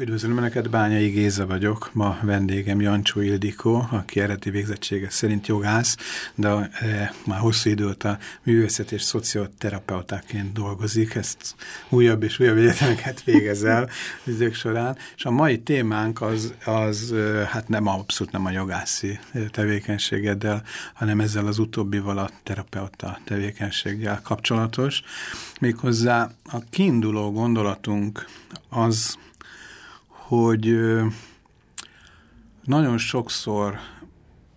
Üdvözlöm Önöket, Bányai Géza vagyok. Ma vendégem Jancsó Ildikó, aki eredeti végzettsége szerint jogász, de e, már hosszú idő óta művészet és szocioterapeutáként dolgozik. Ezt újabb és újabb egyetemeket végez el idők során. És a mai témánk az, az e, hát nem abszolút nem a jogászi tevékenységeddel, hanem ezzel az utóbbival a terapeuta tevékenységgel kapcsolatos. Méghozzá a kiinduló gondolatunk az, hogy nagyon sokszor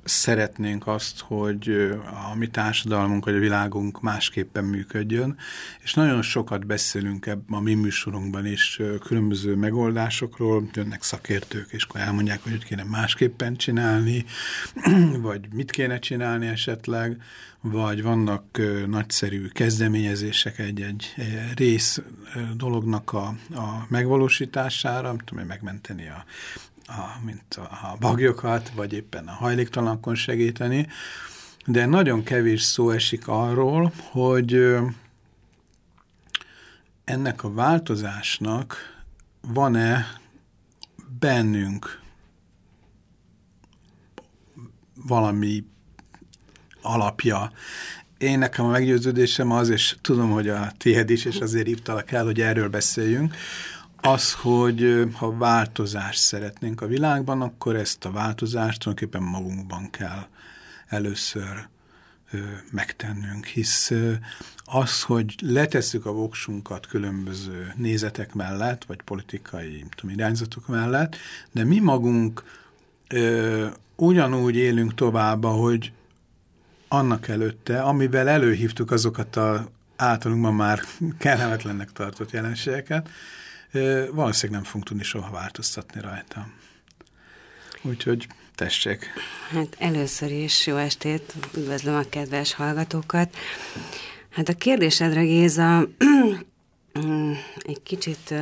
szeretnénk azt, hogy a mi társadalmunk vagy a világunk másképpen működjön, és nagyon sokat beszélünk ebben a mi műsorunkban is különböző megoldásokról, jönnek szakértők, és akkor elmondják, hogy hogy kéne másképpen csinálni, vagy mit kéne csinálni esetleg, vagy vannak nagyszerű kezdeményezések egy-egy rész dolognak a, a megvalósítására, tudom, megmenteni a a, mint a bagyokat, vagy éppen a hajléktalanakkon segíteni, de nagyon kevés szó esik arról, hogy ennek a változásnak van-e bennünk valami alapja. Én nekem a meggyőződésem az, és tudom, hogy a tiéd is, és azért hívtalak el, hogy erről beszéljünk, az, hogy ha változást szeretnénk a világban, akkor ezt a változást tulajdonképpen magunkban kell először ö, megtennünk, hisz ö, az, hogy letesszük a voksunkat különböző nézetek mellett, vagy politikai tudom, irányzatok mellett, de mi magunk ö, ugyanúgy élünk tovább, hogy annak előtte, amivel előhívtuk azokat a általunkban már kellemetlennek tartott jelenségeket, valószínűleg nem fogunk tudni soha változtatni rajta. Úgyhogy tessék. Hát először is jó estét, üdvözlöm a kedves hallgatókat. Hát a kérdésedre, Géza, egy kicsit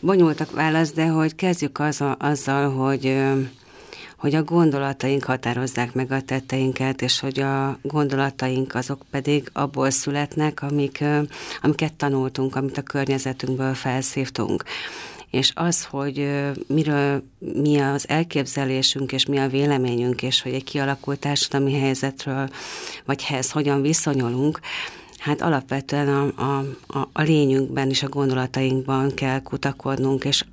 bonyolultak válasz, de hogy kezdjük az azzal, hogy hogy a gondolataink határozzák meg a tetteinket, és hogy a gondolataink azok pedig abból születnek, amik, amiket tanultunk, amit a környezetünkből felszívtunk. És az, hogy miről mi az elképzelésünk, és mi a véleményünk, és hogy egy kialakult társadalmi helyzetről, vagy helyez hogyan viszonyulunk, hát alapvetően a, a, a, a lényünkben és a gondolatainkban kell kutakodnunk, és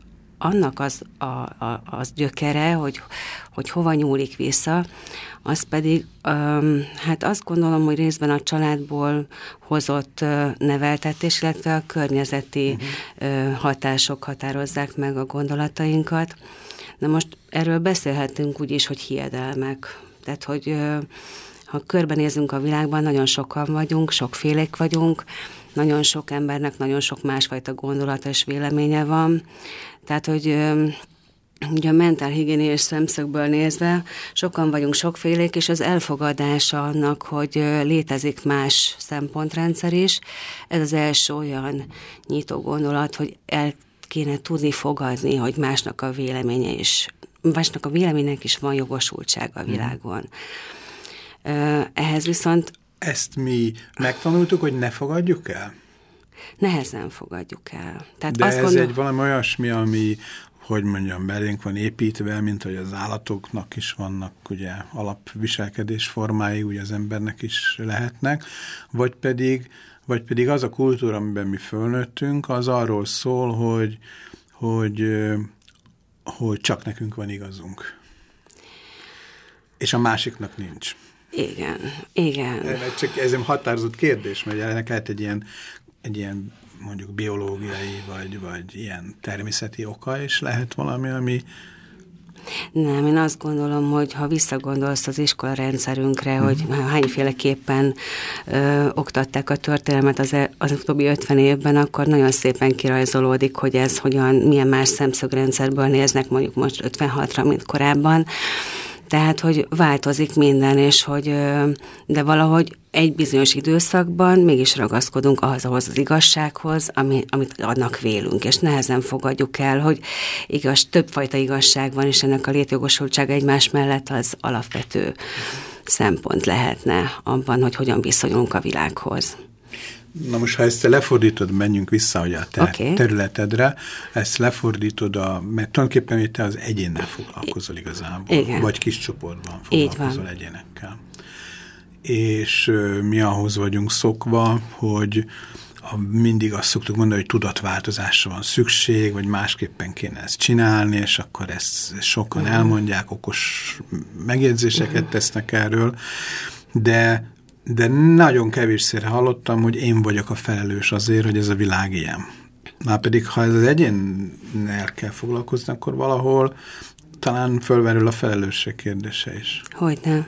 annak az, a, a, az gyökere, hogy, hogy hova nyúlik vissza, az pedig, um, hát azt gondolom, hogy részben a családból hozott uh, neveltetés, illetve a környezeti uh-huh. uh, hatások határozzák meg a gondolatainkat. Na most erről beszélhetünk úgy is, hogy hiedelmek. Tehát, hogy uh, ha körbenézünk a világban, nagyon sokan vagyunk, sokfélék vagyunk, nagyon sok embernek nagyon sok másfajta gondolata és véleménye van. Tehát, hogy Ugye a mentálhigiéniás szemszögből nézve sokan vagyunk sokfélék, és az elfogadása annak, hogy létezik más szempontrendszer is. Ez az első olyan nyitó gondolat, hogy el kéne tudni fogadni, hogy másnak a véleménye is, másnak a véleménynek is van jogosultsága a mhm. világon. Ehhez viszont... Ezt mi megtanultuk, hogy ne fogadjuk el? Nehezen fogadjuk el. Tehát De azt ez gondol... egy valami olyasmi, ami hogy mondjam, belénk van építve, mint hogy az állatoknak is vannak ugye alapviselkedés formái, ugye az embernek is lehetnek, vagy pedig, vagy pedig az a kultúra, amiben mi fölnőttünk, az arról szól, hogy, hogy, hogy csak nekünk van igazunk. És a másiknak nincs. Igen, igen. Csak ez egy határozott kérdés, mert ennek lehet egy ilyen, egy ilyen mondjuk biológiai, vagy, vagy ilyen természeti oka, és lehet valami, ami... Nem, én azt gondolom, hogy ha visszagondolsz az iskola rendszerünkre, mm. hogy hányféleképpen ö, oktatták a történelmet az, e, az utóbbi 50 évben, akkor nagyon szépen kirajzolódik, hogy ez hogyan, milyen más szemszögrendszerből néznek mondjuk most 56-ra, mint korábban. Tehát, hogy változik minden, és hogy, de valahogy egy bizonyos időszakban mégis ragaszkodunk ahhoz, ahhoz az igazsághoz, ami, amit annak vélünk, és nehezen fogadjuk el, hogy igaz, többfajta igazság van, és ennek a létjogosultsága egymás mellett az alapvető szempont lehetne abban, hogy hogyan viszonyulunk a világhoz. Na most, ha ezt lefordítod, menjünk vissza hogy a te okay. területedre, ezt lefordítod, a, mert tulajdonképpen te az egyénnel foglalkozol igazából, Igen. vagy kis csoportban foglalkozol egyénekkel. És mi ahhoz vagyunk szokva, hogy a, mindig azt szoktuk mondani, hogy tudatváltozásra van szükség, vagy másképpen kéne ezt csinálni, és akkor ezt sokan uh -huh. elmondják, okos megjegyzéseket uh -huh. tesznek erről, de de nagyon kevésszer hallottam, hogy én vagyok a felelős azért, hogy ez a világ ilyen. Már pedig, ha ez az egyénnel kell foglalkozni, akkor valahol talán fölverül a felelősség kérdése is. Hogyne.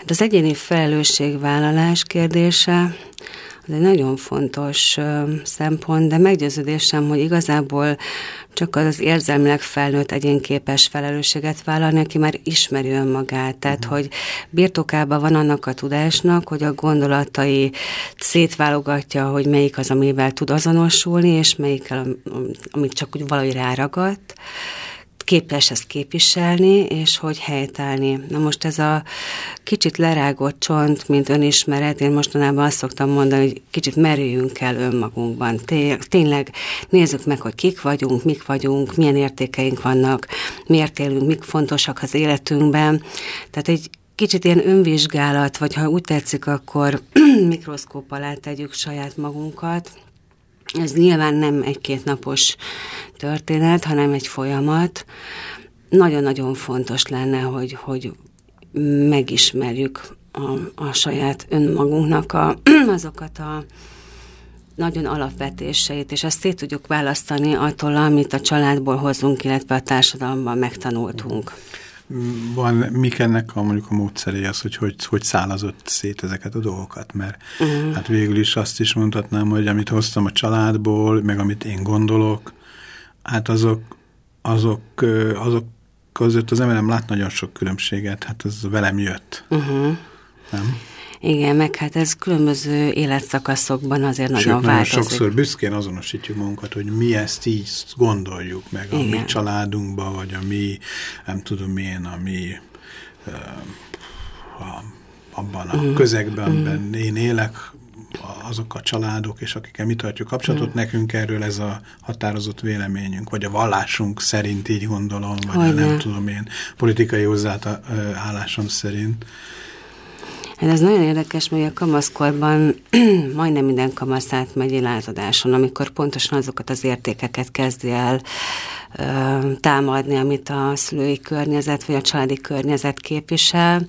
Hát az egyéni felelősségvállalás kérdése az egy nagyon fontos szempont, de meggyőződésem, hogy igazából csak az az érzelmileg felnőtt egyén képes felelősséget vállalni, aki már ismeri önmagát. Tehát, uh-huh. hogy birtokában van annak a tudásnak, hogy a gondolatai szétválogatja, hogy melyik az, amivel tud azonosulni, és melyik, amit csak úgy valahogy ráragadt képes ezt képviselni, és hogy helytállni. Na most ez a kicsit lerágott csont, mint önismeret, én mostanában azt szoktam mondani, hogy kicsit merüljünk el önmagunkban. Tényleg nézzük meg, hogy kik vagyunk, mik vagyunk, milyen értékeink vannak, miért élünk, mik fontosak az életünkben. Tehát egy kicsit ilyen önvizsgálat, vagy ha úgy tetszik, akkor mikroszkóp alá tegyük saját magunkat, ez nyilván nem egy-két napos történet, hanem egy folyamat. Nagyon-nagyon fontos lenne, hogy, hogy megismerjük a, a saját önmagunknak a, azokat a nagyon alapvetéseit, és ezt szét tudjuk választani attól, amit a családból hozunk, illetve a társadalomban megtanultunk van, mik ennek a, mondjuk a módszeré az, hogy, hogy hogy szállazott szét ezeket a dolgokat, mert uh mhm. -huh. hát végül is azt is mondhatnám, hogy amit hoztam a családból, meg amit én gondolok, hát azok, azok, azok között az ember nem lát nagyon sok különbséget, hát ez velem jött. Uh mhm. -huh. Nem? Igen, meg hát ez különböző életszakaszokban azért Sőt, nagyon változik. Sokszor büszkén azonosítjuk magunkat, hogy mi ezt így gondoljuk meg Igen. a mi családunkban, vagy a mi, nem tudom én, a mi a, abban a mm. közegben, mm. én élek, azok a családok, és akikkel mi tartjuk kapcsolatot, mm. nekünk erről ez a határozott véleményünk, vagy a vallásunk szerint így gondolom, vagy a nem tudom én, politikai hozzáállásom szerint. Hát ez nagyon érdekes, mert a kamaszkorban majdnem minden kamasz átmegy lázadáson, amikor pontosan azokat az értékeket kezdi el ö, támadni, amit a szülői környezet vagy a családi környezet képvisel.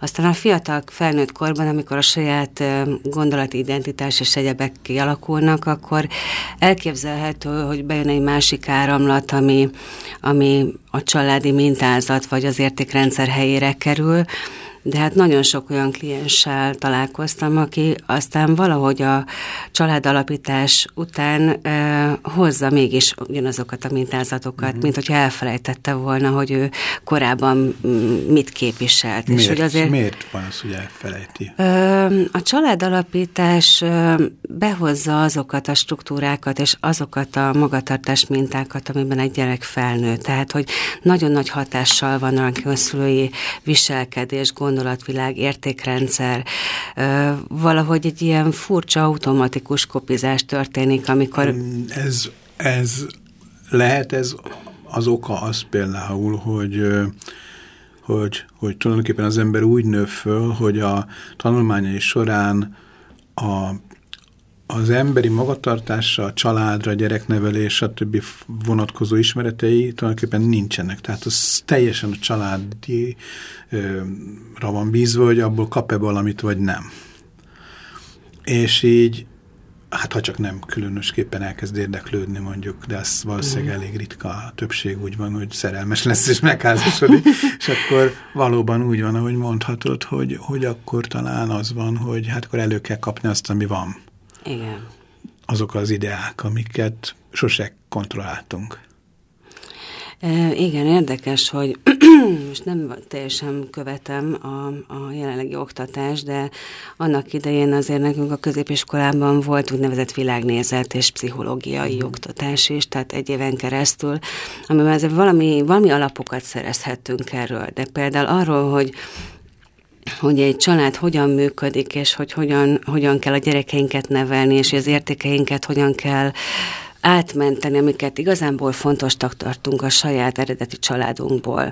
Aztán a fiatal felnőtt korban, amikor a saját gondolati identitás és egyebek kialakulnak, akkor elképzelhető, hogy bejön egy másik áramlat, ami, ami a családi mintázat vagy az értékrendszer helyére kerül, de hát nagyon sok olyan klienssel találkoztam, aki aztán valahogy a családalapítás után e, hozza mégis ugyanazokat a mintázatokat, uh-huh. mint hogyha elfelejtette volna, hogy ő korábban mit képviselt. Miért, és hogy azért, miért van az, hogy elfelejti? A családalapítás behozza azokat a struktúrákat és azokat a magatartás mintákat, amiben egy gyerek felnő. Tehát, hogy nagyon nagy hatással van a szülői viselkedés, gond gondolatvilág, értékrendszer, valahogy egy ilyen furcsa automatikus kopizás történik, amikor... Ez, ez lehet ez az oka az például, hogy hogy, hogy tulajdonképpen az ember úgy nő föl, hogy a tanulmányai során a az emberi magatartása, a családra, a gyereknevelés, stb. vonatkozó ismeretei tulajdonképpen nincsenek. Tehát az teljesen a családira van bízva, hogy abból kap-e valamit, vagy nem. És így, hát ha csak nem különösképpen elkezd érdeklődni mondjuk, de ez valószínűleg mm. elég ritka, a többség úgy van, hogy szerelmes lesz és megházasodik, és akkor valóban úgy van, ahogy mondhatod, hogy, hogy akkor talán az van, hogy hát akkor elő kell kapni azt, ami van. Igen. Azok az ideák, amiket sose kontrolláltunk. igen, érdekes, hogy most nem teljesen követem a, a jelenlegi oktatást, de annak idején azért nekünk a középiskolában volt úgynevezett világnézet és pszichológiai mm. oktatás is, tehát egy éven keresztül, amiben azért valami, valami alapokat szerezhettünk erről, de például arról, hogy hogy egy család hogyan működik, és hogy hogyan, hogyan kell a gyerekeinket nevelni, és az értékeinket hogyan kell átmenteni, amiket igazánból fontosnak tartunk a saját eredeti családunkból,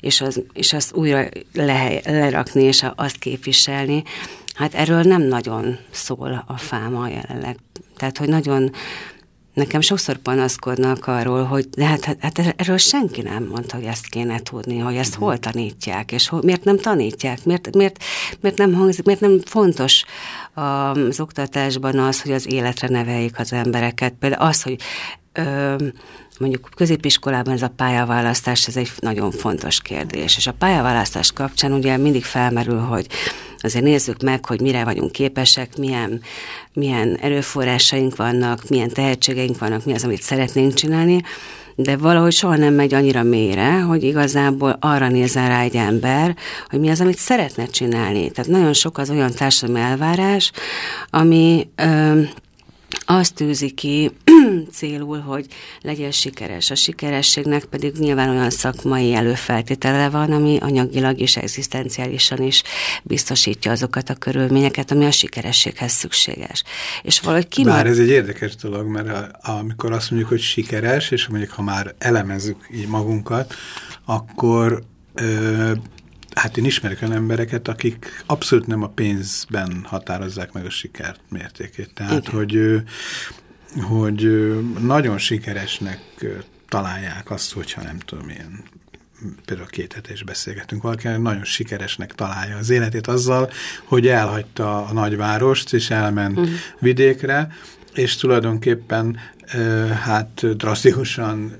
és, az, és azt újra le, lerakni, és azt képviselni, hát erről nem nagyon szól a fáma jelenleg. Tehát, hogy nagyon Nekem sokszor panaszkodnak arról, hogy de hát, hát, hát erről senki nem mondta, hogy ezt kéne tudni, hogy ezt hol tanítják, és hol, miért nem tanítják, miért, miért, miért nem hangzik, miért nem fontos az oktatásban az, hogy az életre neveljék az embereket. Például az, hogy ö, mondjuk középiskolában ez a pályaválasztás, ez egy nagyon fontos kérdés. És a pályaválasztás kapcsán ugye mindig felmerül, hogy azért nézzük meg, hogy mire vagyunk képesek, milyen, milyen erőforrásaink vannak, milyen tehetségeink vannak, mi az, amit szeretnénk csinálni, de valahogy soha nem megy annyira mélyre, hogy igazából arra nézzen rá egy ember, hogy mi az, amit szeretne csinálni. Tehát nagyon sok az olyan társadalmi elvárás, ami ö, azt tűzi ki célul, hogy legyen sikeres. A sikerességnek pedig nyilván olyan szakmai előfeltétele van, ami anyagilag és egzisztenciálisan is biztosítja azokat a körülményeket, ami a sikerességhez szükséges. És valahogy ki Bár ez egy érdekes dolog, mert a, amikor azt mondjuk, hogy sikeres, és mondjuk ha már elemezzük így magunkat, akkor ö, Hát én ismerek olyan embereket, akik abszolút nem a pénzben határozzák meg a sikert mértékét. Tehát, Igen. hogy, hogy nagyon sikeresnek találják azt, hogyha nem tudom, ilyen például két hete is beszélgetünk valaki, nagyon sikeresnek találja az életét azzal, hogy elhagyta a nagyvárost, és elment uh mhm. -huh. vidékre, és tulajdonképpen hát drasztikusan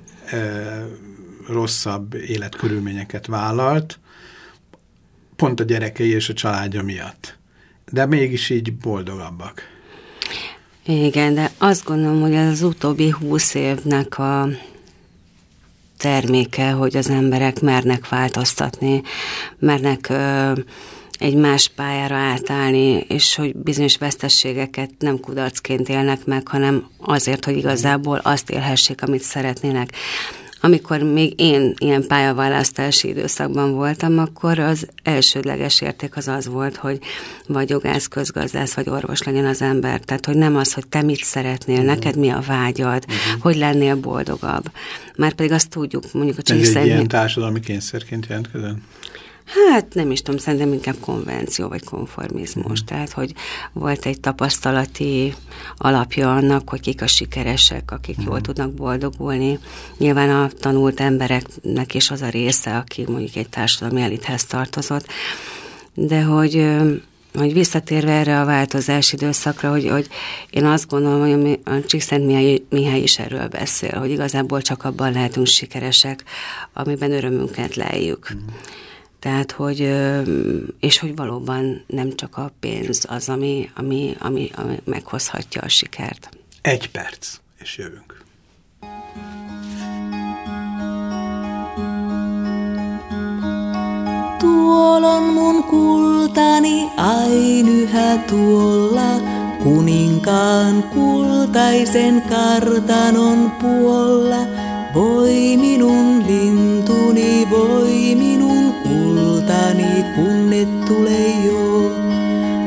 rosszabb életkörülményeket vállalt, pont a gyerekei és a családja miatt. De mégis így boldogabbak. Igen, de azt gondolom, hogy az utóbbi húsz évnek a terméke, hogy az emberek mernek változtatni, mernek ö, egy más pályára átállni, és hogy bizonyos vesztességeket nem kudarcként élnek meg, hanem azért, hogy igazából azt élhessék, amit szeretnének. Amikor még én ilyen pályaválasztási időszakban voltam, akkor az elsődleges érték az az volt, hogy vagy jogász, közgazdász, vagy orvos legyen az ember. Tehát, hogy nem az, hogy te mit szeretnél, neked mi a vágyad, uh-huh. hogy lennél boldogabb. Már pedig azt tudjuk, mondjuk a csíkszentni... Ez egy ilyen társadalmi kényszerként jelentkezett? Hát nem is tudom, szerintem inkább konvenció vagy konformizmus. Mm. Tehát, hogy volt egy tapasztalati alapja annak, hogy kik a sikeresek, akik mm. jól tudnak boldogulni. Nyilván a tanult embereknek is az a része, aki mondjuk egy társadalmi elithez tartozott. De hogy hogy visszatérve erre a változás időszakra, hogy, hogy én azt gondolom, hogy a Csíkszent Mihály, Mihály is erről beszél, hogy igazából csak abban lehetünk sikeresek, amiben örömünket lejjük. Mm. Tehát, hogy, és hogy valóban nem csak a pénz az, ami, ami, ami, ami meghozhatja a sikert. Egy perc, és jövünk. Tuolla mun kultani ain yhä tuolla, kuninkaan kultaisen kartanon puolla. Voi minun lintuni, voi minun kultani, kun et tule jo,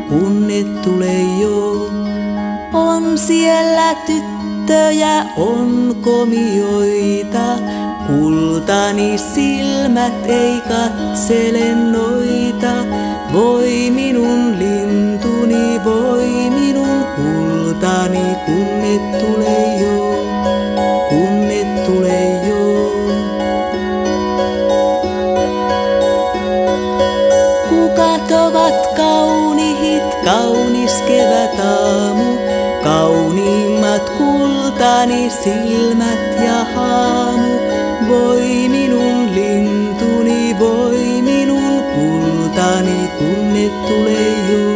kun et tule jo. On siellä tyttöjä, on komioita, kultani silmät ei katsele noita. Voi minun lintuni, voi minun kultani, kun et tule jo, Silmäni silmät ja haamu, voi minun lintuni, voi minun kultani, kunne tulee jo,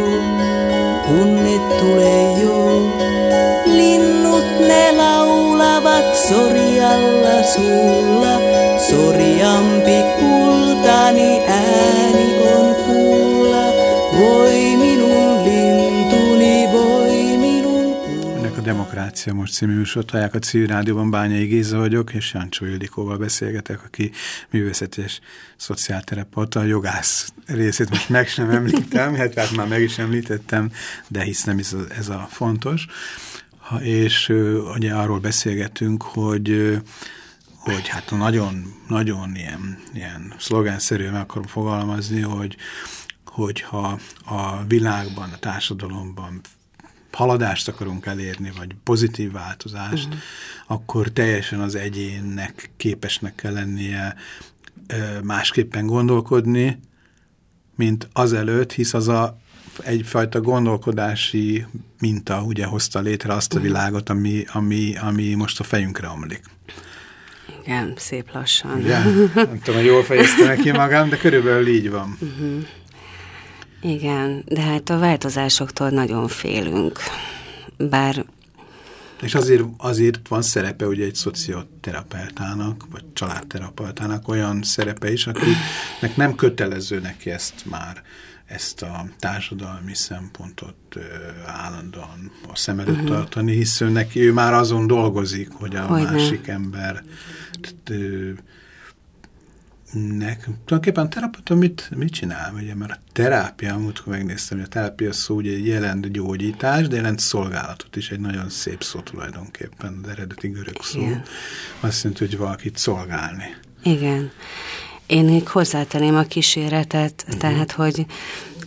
kunne tulee jo. Linnut ne laulavat sorjalla sulla, sorjampi kultani ääni. Demokrácia most című műsort hallják a civil rádióban Bányai Géza vagyok, és Jancsó Ildikóval beszélgetek, aki művészet és szociálterapeuta, jogász részét most meg sem említem, hát, hát már meg is említettem, de hisz nem is ez a fontos. Ha, és ugye arról beszélgetünk, hogy hogy hát nagyon, nagyon ilyen, ilyen szlogánszerűen akarom fogalmazni, hogy hogyha a világban, a társadalomban haladást akarunk elérni, vagy pozitív változást, uh -huh. akkor teljesen az egyénnek képesnek kell lennie másképpen gondolkodni, mint azelőtt, hisz az a egyfajta gondolkodási minta ugye hozta létre azt a világot, ami, ami, ami most a fejünkre omlik. Igen, szép lassan. Ugye? Nem tudom, hogy jól fejezte neki magam, de körülbelül így van. Uh -huh. Igen, de hát a változásoktól nagyon félünk. Bár és azért, azért van szerepe ugye egy szocioterapeutának, vagy családterapeutának olyan szerepe is, akinek nem kötelező neki ezt már, ezt a társadalmi szempontot ö, állandóan a szem előtt uh mhm. -huh. tartani, hisz ő neki ő már azon dolgozik, hogy a hogy másik ember nek, tulajdonképpen a terapeuta mit, mit csinál? Ugye, mert a terápia, múltkor megnéztem, hogy a terápia szó ugye jelent gyógyítás, de jelent szolgálatot is, egy nagyon szép szó tulajdonképpen, az eredeti görög szó. Igen. Azt jelenti, hogy valakit szolgálni. Igen. Én még hozzátenném a kíséretet, uh -huh. tehát, hogy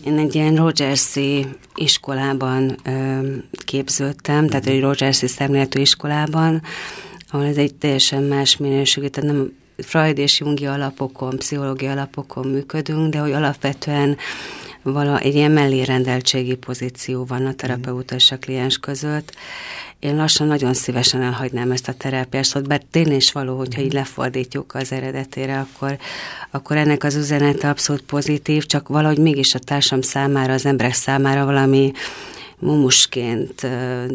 én egy ilyen Rogersi iskolában ö, képződtem, tehát egy Rogersi szemléletű iskolában, ahol ez egy teljesen más minőségű, tehát nem Freud és Jungi alapokon, pszichológiai alapokon működünk, de hogy alapvetően vala, egy ilyen mellérendeltségi pozíció van a terapeuta és a kliens között. Én lassan nagyon szívesen elhagynám ezt a terápiást, bár tényleg is való, hogyha így lefordítjuk az eredetére, akkor, akkor ennek az üzenete abszolút pozitív, csak valahogy mégis a társam számára, az emberek számára valami mumusként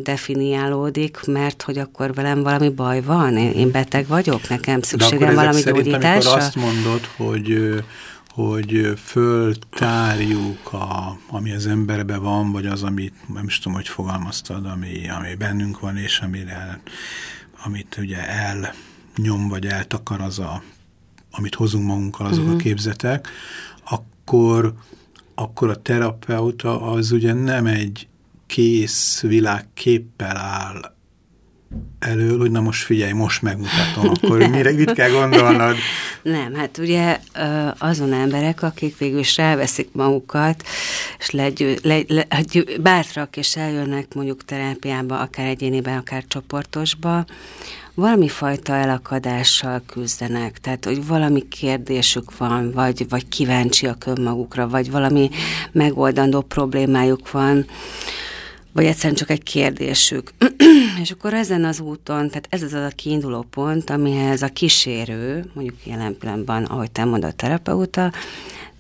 definiálódik, mert hogy akkor velem valami baj van, én beteg vagyok, nekem szükségem valami szerint, gyógyításra. Amikor azt mondod, hogy hogy föltárjuk, a, ami az emberbe van, vagy az, amit, nem is tudom, hogy fogalmaztad, ami, ami bennünk van, és amire, amit ugye elnyom, vagy eltakar az a, amit hozunk magunkkal, azok uh -huh. a mhm. képzetek, akkor, akkor a terapeuta az ugye nem egy kész világképpel áll elől, hogy na most figyelj, most megmutatom, akkor mire mit kell gondolnod? Nem, hát ugye azon emberek, akik végül is elveszik magukat, és legyő, le, le, bátrak, és eljönnek mondjuk terápiába, akár egyéniben, akár csoportosba, valami fajta elakadással küzdenek, tehát hogy valami kérdésük van, vagy, vagy kíváncsiak önmagukra, vagy valami megoldandó problémájuk van, vagy egyszerűen csak egy kérdésük. és akkor ezen az úton, tehát ez az a kiinduló pont, amihez a kísérő, mondjuk jelen pillanatban, ahogy te mondod, terapeuta,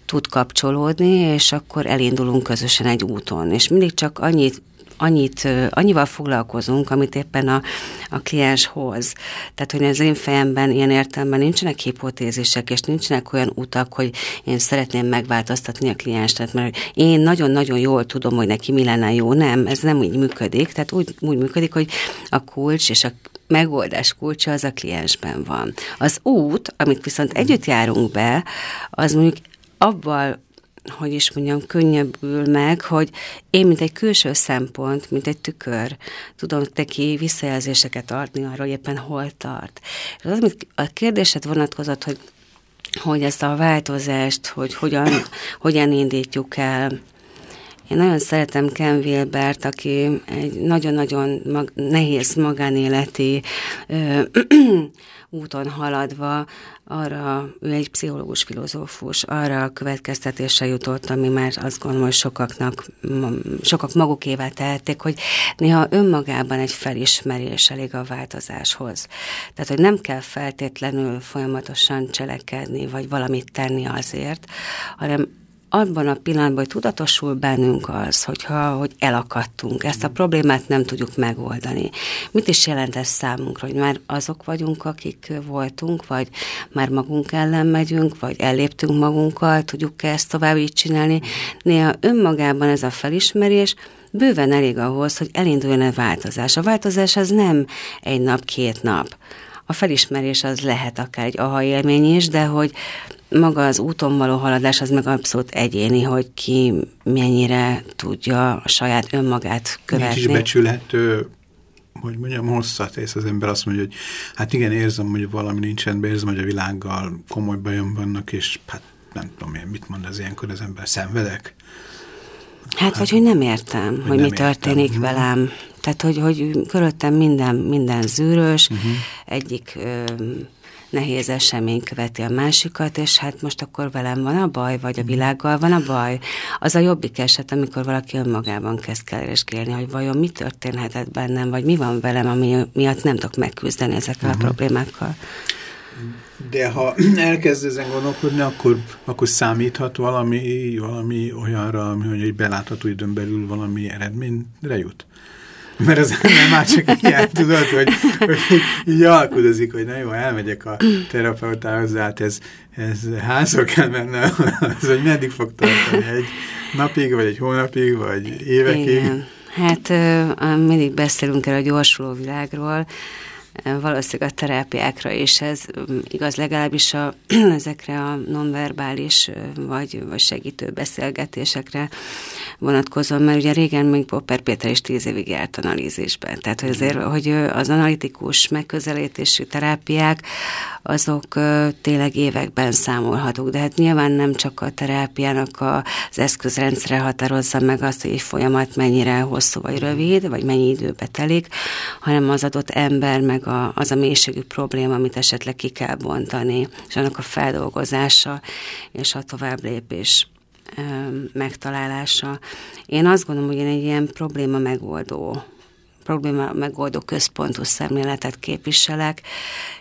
tud kapcsolódni, és akkor elindulunk közösen egy úton. És mindig csak annyit annyit, annyival foglalkozunk, amit éppen a, a kliens hoz. Tehát, hogy az én fejemben ilyen értelemben nincsenek hipotézisek, és nincsenek olyan utak, hogy én szeretném megváltoztatni a klienst, mert én nagyon-nagyon jól tudom, hogy neki mi lenne jó. Nem, ez nem úgy működik. Tehát úgy, úgy működik, hogy a kulcs és a megoldás kulcsa az a kliensben van. Az út, amit viszont együtt járunk be, az mondjuk abban hogy is mondjam, könnyebbül meg, hogy én, mint egy külső szempont, mint egy tükör, tudom neki visszajelzéseket adni arra, hogy éppen hol tart. És az, amit a kérdésed vonatkozott, hogy hogy ezt a változást, hogy hogyan, hogyan indítjuk el. Én nagyon szeretem Ken Wilbert, aki egy nagyon-nagyon mag, nehéz magánéleti ö, úton haladva arra, ő egy pszichológus filozófus, arra a következtetése jutott, ami már azt gondolom, hogy sokaknak, sokak magukével tehették, hogy néha önmagában egy felismerés elég a változáshoz. Tehát, hogy nem kell feltétlenül folyamatosan cselekedni, vagy valamit tenni azért, hanem abban a pillanatban, hogy tudatosul bennünk az, hogyha, hogy elakadtunk, ezt a problémát nem tudjuk megoldani. Mit is jelent ez számunkra, hogy már azok vagyunk, akik voltunk, vagy már magunk ellen megyünk, vagy elléptünk magunkkal, tudjuk -e ezt tovább így csinálni. Néha önmagában ez a felismerés, bőven elég ahhoz, hogy elinduljon a változás. A változás az nem egy nap, két nap. A felismerés az lehet akár egy aha élmény is, de hogy maga az úton való haladás az meg abszolút egyéni, hogy ki mennyire tudja a saját önmagát követni. Nincs is becsülhető, hogy mondjam, hosszat ész az ember azt mondja, hogy hát igen, érzem, hogy valami nincsen be, érzem, hogy a világgal komoly bajom vannak, és hát nem tudom én, mit mond az ilyenkor az ember, szenvedek? Hát, hát vagy hogy nem értem, hogy, hogy nem mi történik értem. Mhm. velem. Tehát, hogy, hogy körülöttem minden, minden zűrös, uh mhm. -huh. egyik ö, nehéz esemény követi a másikat, és hát most akkor velem van a baj, vagy a világgal van a baj. Az a jobbik eset, amikor valaki önmagában kezd keresgélni, hogy vajon mi történhetett bennem, vagy mi van velem, ami miatt nem tudok megküzdeni ezekkel uh -huh. a mhm. problémákkal. De ha elkezd ezen gondolkodni, akkor, akkor számíthat valami, valami olyanra, hogy egy belátható időn belül valami eredményre jut? Mert az nem már csak ilyen, tudod, hogy, hogy így alkudozik, hogy na jó, elmegyek a terapeutához, hát ez, ez házra kell mennem, az, hogy meddig fog tartani, egy napig, vagy egy hónapig, vagy évekig. Igen. Hát mindig beszélünk el a gyorsuló világról, valószínűleg a terápiákra is ez igaz, legalábbis a, ezekre a nonverbális vagy, vagy segítő beszélgetésekre vonatkozom, mert ugye régen még Popper Péter is tíz évig járt analízisben. Tehát, hogy azért, hogy az analitikus megközelítésű terápiák, azok tényleg években számolhatók, de hát nyilván nem csak a terápiának az eszközrendszere határozza meg azt, hogy egy folyamat mennyire hosszú vagy rövid, vagy mennyi időbe telik, hanem az adott ember, meg a, az a mélységű probléma, amit esetleg ki kell bontani, és annak a feldolgozása és a tovább lépés megtalálása. Én azt gondolom, hogy én egy ilyen probléma megoldó probléma megoldó központú szemléletet képviselek,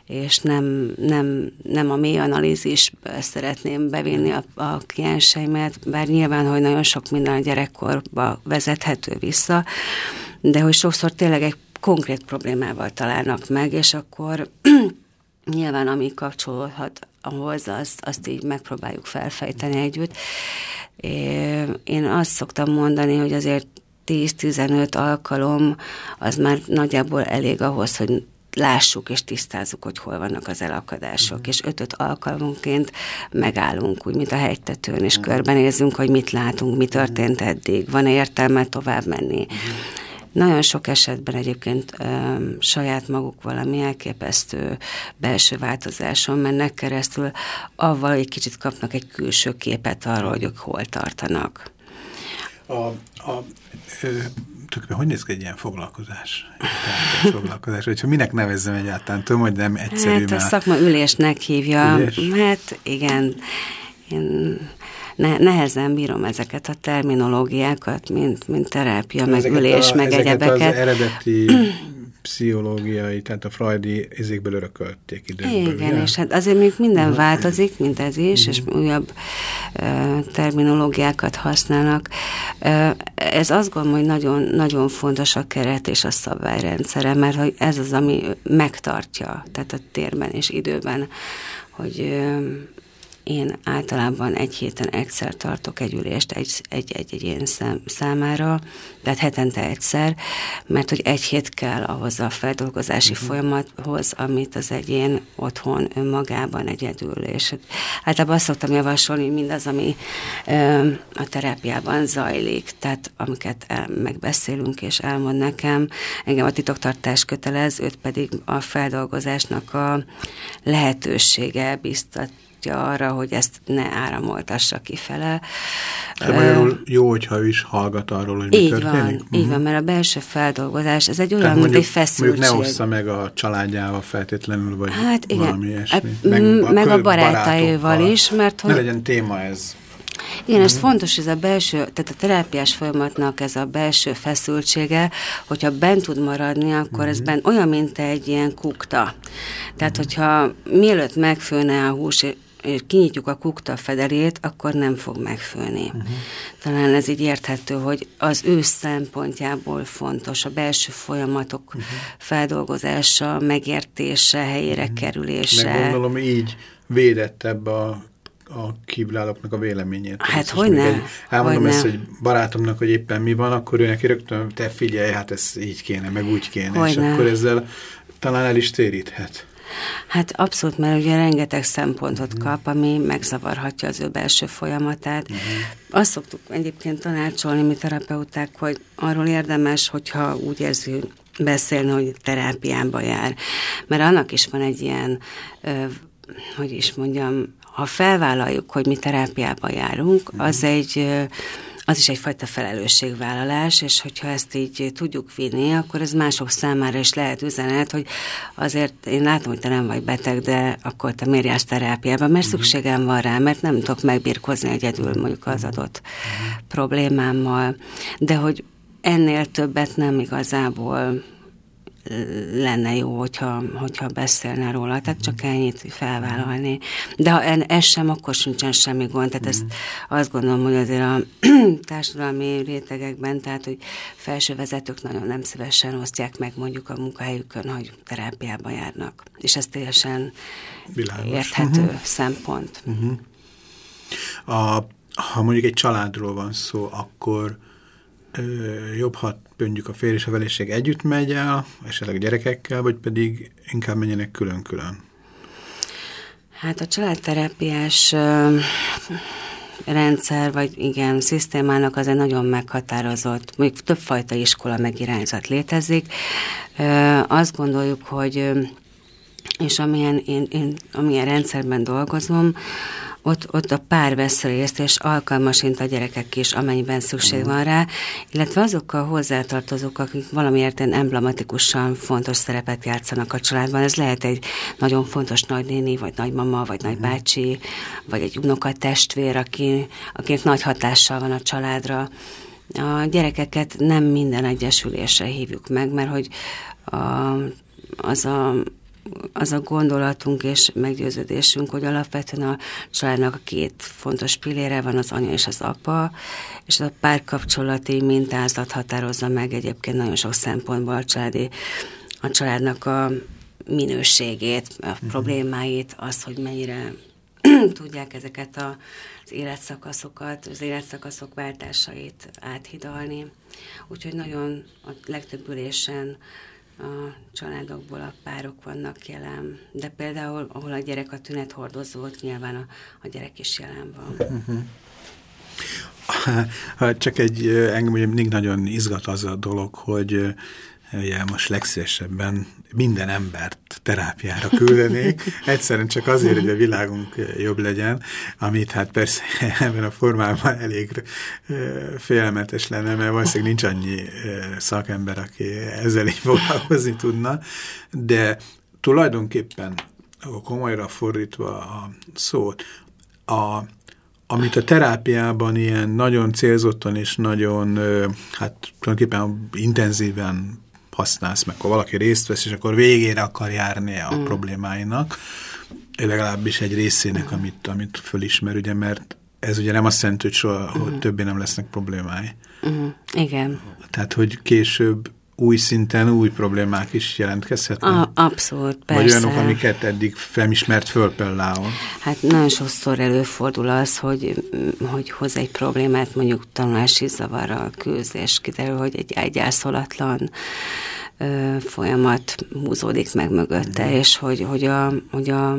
és nem, nem, nem a mély analízisbe szeretném bevinni a, a klienseimet, bár nyilván, hogy nagyon sok minden a gyerekkorba vezethető vissza, de hogy sokszor tényleg egy konkrét problémával találnak meg, és akkor nyilván ami kapcsolódhat ahhoz, azt, azt így megpróbáljuk felfejteni együtt. Én azt szoktam mondani, hogy azért 10-15 alkalom az már nagyjából elég ahhoz, hogy lássuk és tisztázzuk, hogy hol vannak az elakadások, mm. és ötöt alkalmunként megállunk, úgy, mint a hegytetőn, és mm. körbenézzünk, hogy mit látunk, mi történt eddig, van -e értelme tovább menni. Mm. Nagyon sok esetben egyébként ö, saját maguk valami elképesztő belső változáson mennek keresztül, avval egy kicsit kapnak egy külső képet arról, hogy ők hol tartanak. A, a, ö, hogy néz ki egy ilyen foglalkozás? Egy foglalkozás, hogyha minek nevezzem egyáltalán? Tudom, hogy nem egyszerű. Hát a szakma ülésnek hívja. Ülés? Hát igen. Én ne, nehezen bírom ezeket a terminológiákat, mint, mint terápia, meg ülés, a, meg egyebeket. az eredeti pszichológiai, tehát a freudi ezékből örökölték időkből. Igen, ugye? és hát azért még minden változik, mint ez is, és újabb uh, terminológiákat használnak. Uh, ez azt gondolom, hogy nagyon, nagyon fontos a keret és a szabályrendszere, mert hogy ez az, ami megtartja, tehát a térben és időben, hogy én általában egy héten egyszer tartok egy ülést egy, egy, egy, egy ilyen szám, számára, tehát hetente egyszer, mert hogy egy hét kell ahhoz a feldolgozási uh-huh. folyamathoz, amit az egyén otthon önmagában egyedül. És általában azt szoktam javasolni, mindaz, ami ö, a terápiában zajlik, tehát amiket el, megbeszélünk és elmond nekem, engem a titoktartás kötelez, őt pedig a feldolgozásnak a lehetősége biztat biztatja arra, hogy ezt ne áramoltassa kifele. De magyarul jó, hogyha ő is hallgat arról, hogy mi így történik? Van, uh -huh. Így van, mert a belső feldolgozás, ez egy olyan, Tehát mint egy feszültség. ne ossza meg a családjával feltétlenül, vagy hát igen, valami ilyesmi. Meg, meg a barátaival is, mert hogy... Ne legyen téma ez. Igen, ez fontos, ez a belső, tehát a terápiás folyamatnak ez a belső feszültsége, hogyha bent tud maradni, akkor ez ben olyan, mint egy ilyen kukta. Tehát, hogyha mielőtt megfőne a hús, kinyitjuk a kukta fedelét, akkor nem fog megfőni. Uh-huh. Talán ez így érthető, hogy az ő szempontjából fontos a belső folyamatok uh-huh. feldolgozása, megértése, helyére uh-huh. kerülése. Meg gondolom így védettebb a a kívülállóknak a véleményét. Hát hogy ne? Elmondom hogy ezt, hogy barátomnak, hogy éppen mi van, akkor ő neki rögtön, te figyelj, hát ez így kéne, meg úgy kéne, hogy és akkor ezzel talán el is téríthet. Hát abszolút, mert ugye rengeteg szempontot uh-huh. kap, ami megzavarhatja az ő belső folyamatát. Uh-huh. Azt szoktuk egyébként tanácsolni mi terapeuták, hogy arról érdemes, hogyha úgy érzi, beszélni, hogy terápiába jár. Mert annak is van egy ilyen, hogy is mondjam, ha felvállaljuk, hogy mi terápiába járunk, az egy az is egyfajta felelősségvállalás, és hogyha ezt így tudjuk vinni, akkor ez mások számára is lehet üzenet, hogy azért én látom, hogy te nem vagy beteg, de akkor te miért jársz terápiába, mert uh-huh. szükségem van rá, mert nem tudok megbírkozni egyedül mondjuk az adott uh-huh. problémámmal, de hogy ennél többet nem igazából lenne jó, hogyha, hogyha beszélne róla, tehát csak ennyit felvállalni. De ha ez sem, akkor sincsen semmi gond, tehát ezt azt gondolom, hogy azért a társadalmi rétegekben, tehát hogy felső vezetők nagyon nem szívesen osztják meg mondjuk a munkahelyükön, hogy terápiába járnak. És ez teljesen Világos. érthető uh-huh. szempont. Uh-huh. A, ha mondjuk egy családról van szó, akkor jobb, ha mondjuk a férj és a feleség együtt megy el, esetleg gyerekekkel, vagy pedig inkább menjenek külön-külön? Hát a családterápiás rendszer, vagy igen, szisztémának az egy nagyon meghatározott, mondjuk többfajta iskola megirányzat létezik. Azt gondoljuk, hogy és amilyen, én, én, amilyen rendszerben dolgozom, ott, ott a pár vesz részt, és alkalmasint a gyerekek is, amennyiben szükség van rá, illetve azokkal hozzátartozók, akik valamiért emblematikusan fontos szerepet játszanak a családban. Ez lehet egy nagyon fontos nagynéni, vagy nagymama, vagy nagybácsi, vagy egy unokatestvér, aki, akinek nagy hatással van a családra. A gyerekeket nem minden egyesülésre hívjuk meg, mert hogy a, az a az a gondolatunk és meggyőződésünk, hogy alapvetően a családnak a két fontos pillére van, az anya és az apa, és a párkapcsolati mintázat határozza meg egyébként nagyon sok szempontból a, családi, a családnak a minőségét, a uh-huh. problémáit, azt, hogy mennyire tudják ezeket a, az életszakaszokat, az életszakaszok váltásait áthidalni. Úgyhogy nagyon a legtöbb ülésen a családokból a párok vannak jelen, de például, ahol a gyerek a tünethordozó volt, nyilván a, a gyerek is jelen van. Uh-huh. Csak egy, engem ugye mindig nagyon izgat az a dolog, hogy ugye most legszívesebben minden embert terápiára küldenék, egyszerűen csak azért, hogy a világunk jobb legyen, amit hát persze ebben a formában elég félelmetes lenne, mert valószínűleg nincs annyi szakember, aki ezzel így foglalkozni tudna, de tulajdonképpen komolyra fordítva a szót, a, amit a terápiában ilyen nagyon célzottan és nagyon, hát tulajdonképpen intenzíven használsz, meg ha valaki részt vesz, és akkor végére akar járni a mm. problémáinak, legalábbis egy részének, amit, amit fölismer, ugye, mert ez ugye nem azt jelenti, hogy soha mm. hogy többé nem lesznek problémái. Mm. Igen. Tehát, hogy később új szinten új problémák is jelentkezhetnek? A, abszolút, persze. Vagy olyanok, amiket eddig felismert föl például? Hát nagyon sokszor előfordul az, hogy, hogy hoz egy problémát, mondjuk tanulási zavarral küzd, és kiderül, hogy egy egyászolatlan ö, folyamat húzódik meg mögötte, mm. és hogy, hogy, a, hogy a,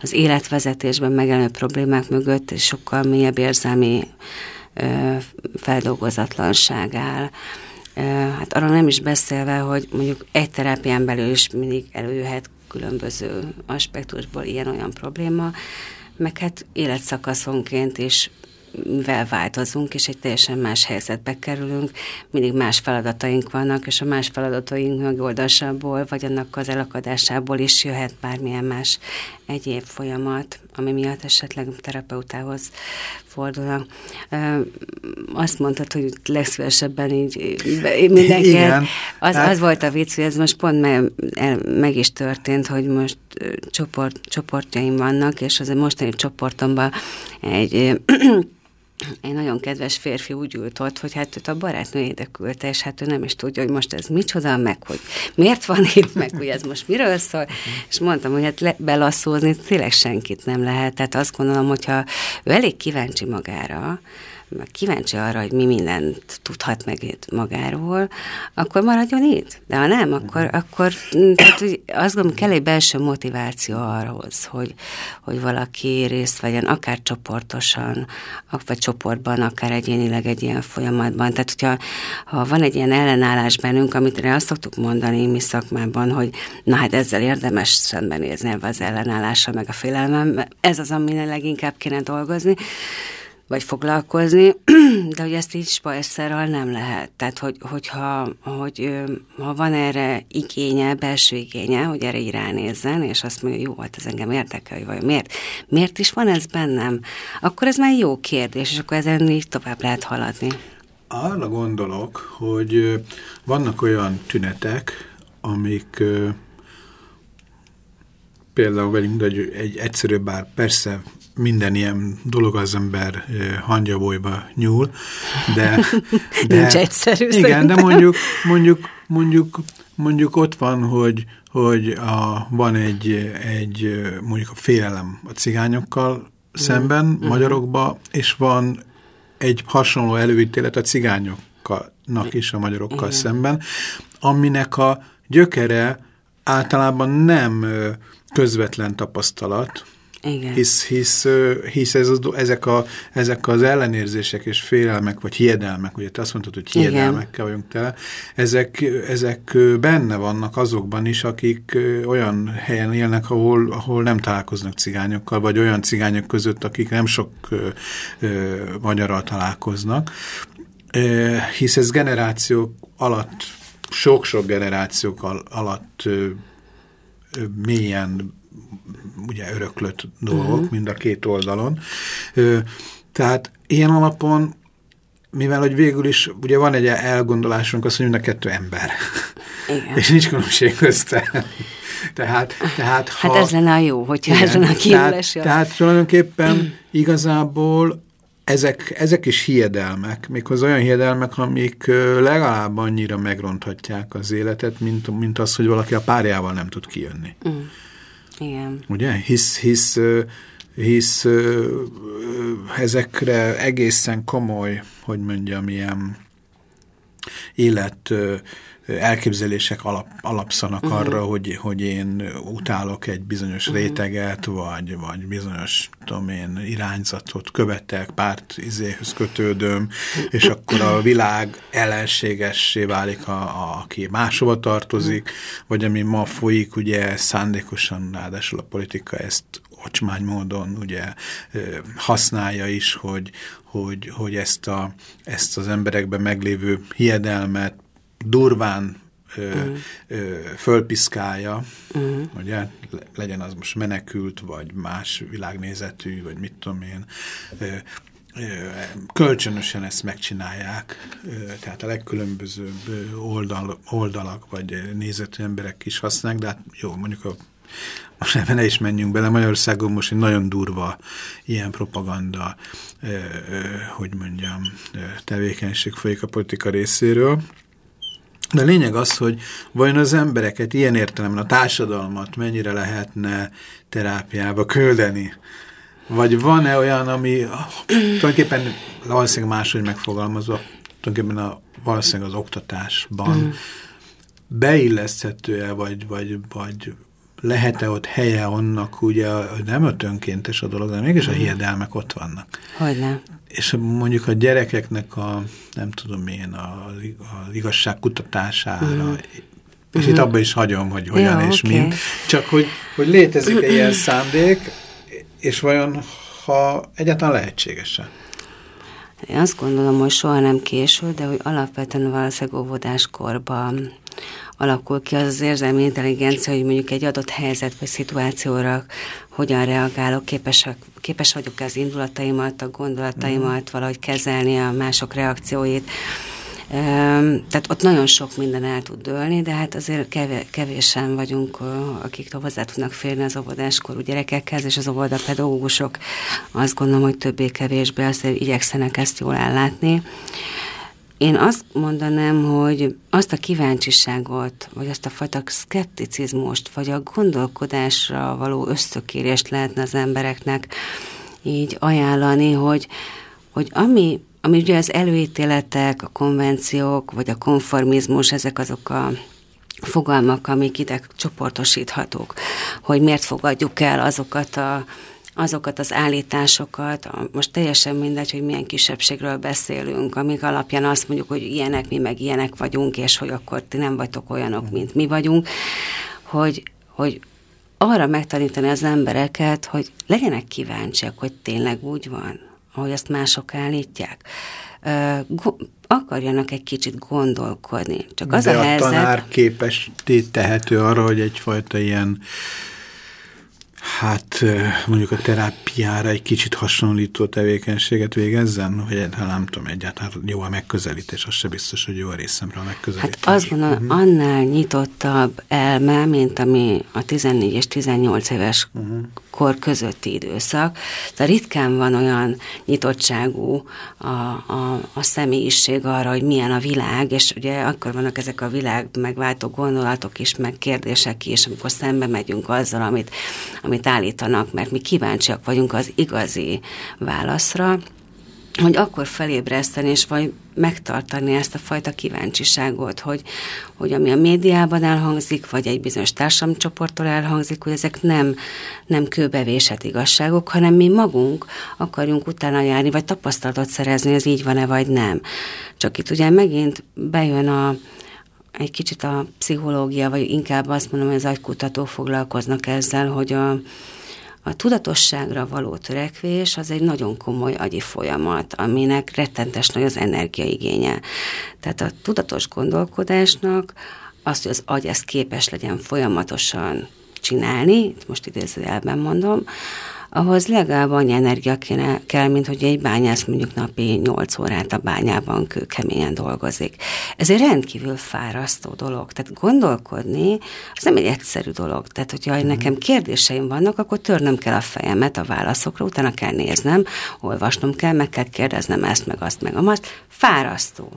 az életvezetésben megjelenő problémák mögött sokkal mélyebb érzelmi ö, feldolgozatlanság áll. Hát arra nem is beszélve, hogy mondjuk egy terápián belül is mindig előjöhet különböző aspektusból ilyen-olyan probléma, meg hát életszakaszonként is mivel változunk, és egy teljesen más helyzetbe kerülünk, mindig más feladataink vannak, és a más feladataink megoldásából, vagy annak az elakadásából is jöhet bármilyen más egyéb folyamat, ami miatt esetleg terapeutához fordulnak. Azt mondtad, hogy legszívesebben így mindenki. Igen. Az, Hát- az volt a vicc, hogy ez most pont me, el, meg is történt, hogy most csoport, csoportjaim vannak, és az a mostani csoportomban egy egy nagyon kedves férfi úgy ült ott, hogy hát őt a barátnő érdekülte, és hát ő nem is tudja, hogy most ez micsoda, meg hogy miért van itt, meg hogy ez most miről szól, és mondtam, hogy hát le, belasszózni tényleg senkit nem lehet, tehát azt gondolom, hogyha ő elég kíváncsi magára, kíváncsi arra, hogy mi mindent tudhat meg magáról, akkor maradjon itt. De ha nem, akkor, akkor mm, tehát, hogy azt gondolom, kell egy belső motiváció ahhoz, hogy, hogy valaki részt vegyen, akár csoportosan, vagy csoportban, akár egyénileg egy ilyen folyamatban. Tehát, hogyha ha van egy ilyen ellenállás bennünk, amit azt szoktuk mondani mi szakmában, hogy na hát ezzel érdemes szembenézni ebbe az ellenállással, meg a félelmem, ez az, amin leginkább kéne dolgozni, vagy foglalkozni, de hogy ezt így spajszerral nem lehet. Tehát, hogy, hogyha hogy, ha van erre igénye, belső igénye, hogy erre így ránézzen, és azt mondja, jó, hát ez engem érdekel, hogy vajon miért, miért is van ez bennem, akkor ez már jó kérdés, és akkor ezen így tovább lehet haladni. Arra gondolok, hogy vannak olyan tünetek, amik például velünk egy, egy egyszerű, bár persze minden ilyen dolog az ember hangyabolyba nyúl, de, de Nincs egyszerű, Igen, szerintem. de mondjuk, mondjuk, mondjuk, mondjuk ott van, hogy, hogy a, van egy, egy mondjuk a félelem a cigányokkal szemben, Mhm. magyarokba, és van egy hasonló előítélet a cigányoknak is a magyarokkal szemben, aminek a gyökere általában nem közvetlen tapasztalat, Igen. hisz, hisz, hisz ez az, ezek, a, ezek az ellenérzések és félelmek, vagy hiedelmek, ugye te azt mondtad, hogy hiedelmekkel vagyunk tele, ezek, ezek benne vannak azokban is, akik olyan helyen élnek, ahol, ahol nem találkoznak cigányokkal, vagy olyan cigányok között, akik nem sok ö, ö, magyarral találkoznak, Ö, hisz ez generációk alatt, sok-sok generációk al- alatt ö, ö, mélyen ugye öröklött dolgok, uh -huh. mind a két oldalon. Ö, tehát ilyen alapon, mivel hogy végül is, ugye van egy elgondolásunk, mondjuk, hogy mind a kettő ember. Igen. És nincs különbség közte. Tehát, tehát ha, Hát ez lenne a jó, hogyha igen, ez lenne a tehát, tehát tulajdonképpen igazából ezek, ezek is hiedelmek, méghozzá olyan hiedelmek, amik legalább annyira megronthatják az életet, mint, mint az, hogy valaki a párjával nem tud kijönni. Mm. Igen. Ugye? Hisz, hisz, hisz ezekre egészen komoly, hogy mondjam, ilyen élet elképzelések alap, alapszanak uh -huh. arra, hogy, hogy én utálok egy bizonyos uh -huh. réteget, vagy, vagy bizonyos tudom én, irányzatot követek, párt izéhöz kötődöm, és akkor a világ ellenségessé válik, a, a, aki máshova tartozik, vagy ami ma folyik, ugye szándékosan, ráadásul a politika ezt ocsmány módon ugye használja is, hogy, hogy, hogy ezt, a, ezt az emberekben meglévő hiedelmet durván ö, uh-huh. ö, fölpiszkálja, uh-huh. ugye, legyen az most menekült, vagy más világnézetű, vagy mit tudom én, ö, kölcsönösen ezt megcsinálják, tehát a legkülönbözőbb oldal, oldalak, vagy nézetű emberek is használják, de hát jó, mondjuk a most ebben ne is menjünk bele, Magyarországon most egy nagyon durva ilyen propaganda, hogy mondjam, tevékenység folyik a politika részéről, de a lényeg az, hogy vajon az embereket ilyen értelemben a társadalmat mennyire lehetne terápiába küldeni? Vagy van-e olyan, ami tulajdonképpen valószínűleg máshogy megfogalmazva, tulajdonképpen a, valószínűleg az oktatásban mm. beilleszthető-e, vagy, vagy, vagy lehet-e ott helye annak, ugye nem ott önkéntes a dolog, de mégis a hiedelmek ott vannak. Hogyne. És mondjuk a gyerekeknek a, nem tudom én, az igazság kutatására, mm. és mm. itt abban is hagyom, hogy hogyan ja, és okay. mint, csak hogy, hogy létezik egy ilyen szándék, és vajon, ha egyáltalán lehetséges-e? Én azt gondolom, hogy soha nem késő, de hogy alapvetően valószínűleg óvodáskorban alakul ki az az érzelmi intelligencia, hogy mondjuk egy adott helyzet vagy szituációra hogyan reagálok, képes, képes vagyok az indulataimat, a gondolataimat valahogy kezelni, a mások reakcióit. Tehát ott nagyon sok minden el tud dőlni, de hát azért kevésen vagyunk, akik hozzá tudnak férni az óvodáskorú gyerekekhez, és az óvodapedagógusok azt gondolom, hogy többé-kevésbé azért igyekszenek ezt jól ellátni. Én azt mondanám, hogy azt a kíváncsiságot, vagy azt a fajta szkepticizmust, vagy a gondolkodásra való ösztökérést lehetne az embereknek így ajánlani, hogy, hogy ami, ami ugye az előítéletek, a konvenciók, vagy a konformizmus, ezek azok a fogalmak, amik ide csoportosíthatók, hogy miért fogadjuk el azokat a azokat az állításokat, most teljesen mindegy, hogy milyen kisebbségről beszélünk, amik alapján azt mondjuk, hogy ilyenek, mi meg ilyenek vagyunk, és hogy akkor ti nem vagytok olyanok, mint mi vagyunk, hogy, hogy arra megtanítani az embereket, hogy legyenek kíváncsiak, hogy tényleg úgy van, ahogy azt mások állítják. akarjanak egy kicsit gondolkodni. Csak az De a, a helyzet... tanár képes tehető arra, hogy egyfajta ilyen hát mondjuk a terápiára egy kicsit hasonlító tevékenységet végezzen, vagy hát nem tudom, egyáltalán jó a megközelítés, az se biztos, hogy jó a részemre a megközelítés. Hát azt gondolom, uh mhm. -huh. annál nyitottabb elme, mint ami a 14 és 18 éves uh mhm. -huh. Kor közötti időszak. Tehát ritkán van olyan nyitottságú a, a, a személyiség arra, hogy milyen a világ, és ugye akkor vannak ezek a világ megváltó gondolatok is, meg kérdések is, amikor szembe megyünk azzal, amit, amit állítanak, mert mi kíváncsiak vagyunk az igazi válaszra, hogy akkor felébreszteni, és vagy megtartani ezt a fajta kíváncsiságot, hogy, hogy ami a médiában elhangzik, vagy egy bizonyos társadalomcsoporttól elhangzik, hogy ezek nem, nem kőbevésett igazságok, hanem mi magunk akarjunk utána járni, vagy tapasztalatot szerezni, hogy ez így van-e, vagy nem. Csak itt ugye megint bejön a, egy kicsit a pszichológia, vagy inkább azt mondom, hogy az agykutatók foglalkoznak ezzel, hogy a, a tudatosságra való törekvés az egy nagyon komoly agyi folyamat, aminek rettentes nagy az energiaigénye. Tehát a tudatos gondolkodásnak azt, hogy az agy ezt képes legyen folyamatosan csinálni, most idézőjelben mondom, ahhoz legalább annyi energia kéne, kell, mint hogy egy bányász mondjuk napi 8 órát a bányában kőkeményen dolgozik. Ez egy rendkívül fárasztó dolog. Tehát gondolkodni, az nem egy egyszerű dolog. Tehát, hogyha mm. nekem kérdéseim vannak, akkor törnöm kell a fejemet a válaszokra, utána kell néznem, olvasnom kell, meg kell kérdeznem ezt, meg azt, meg azt. Fárasztó.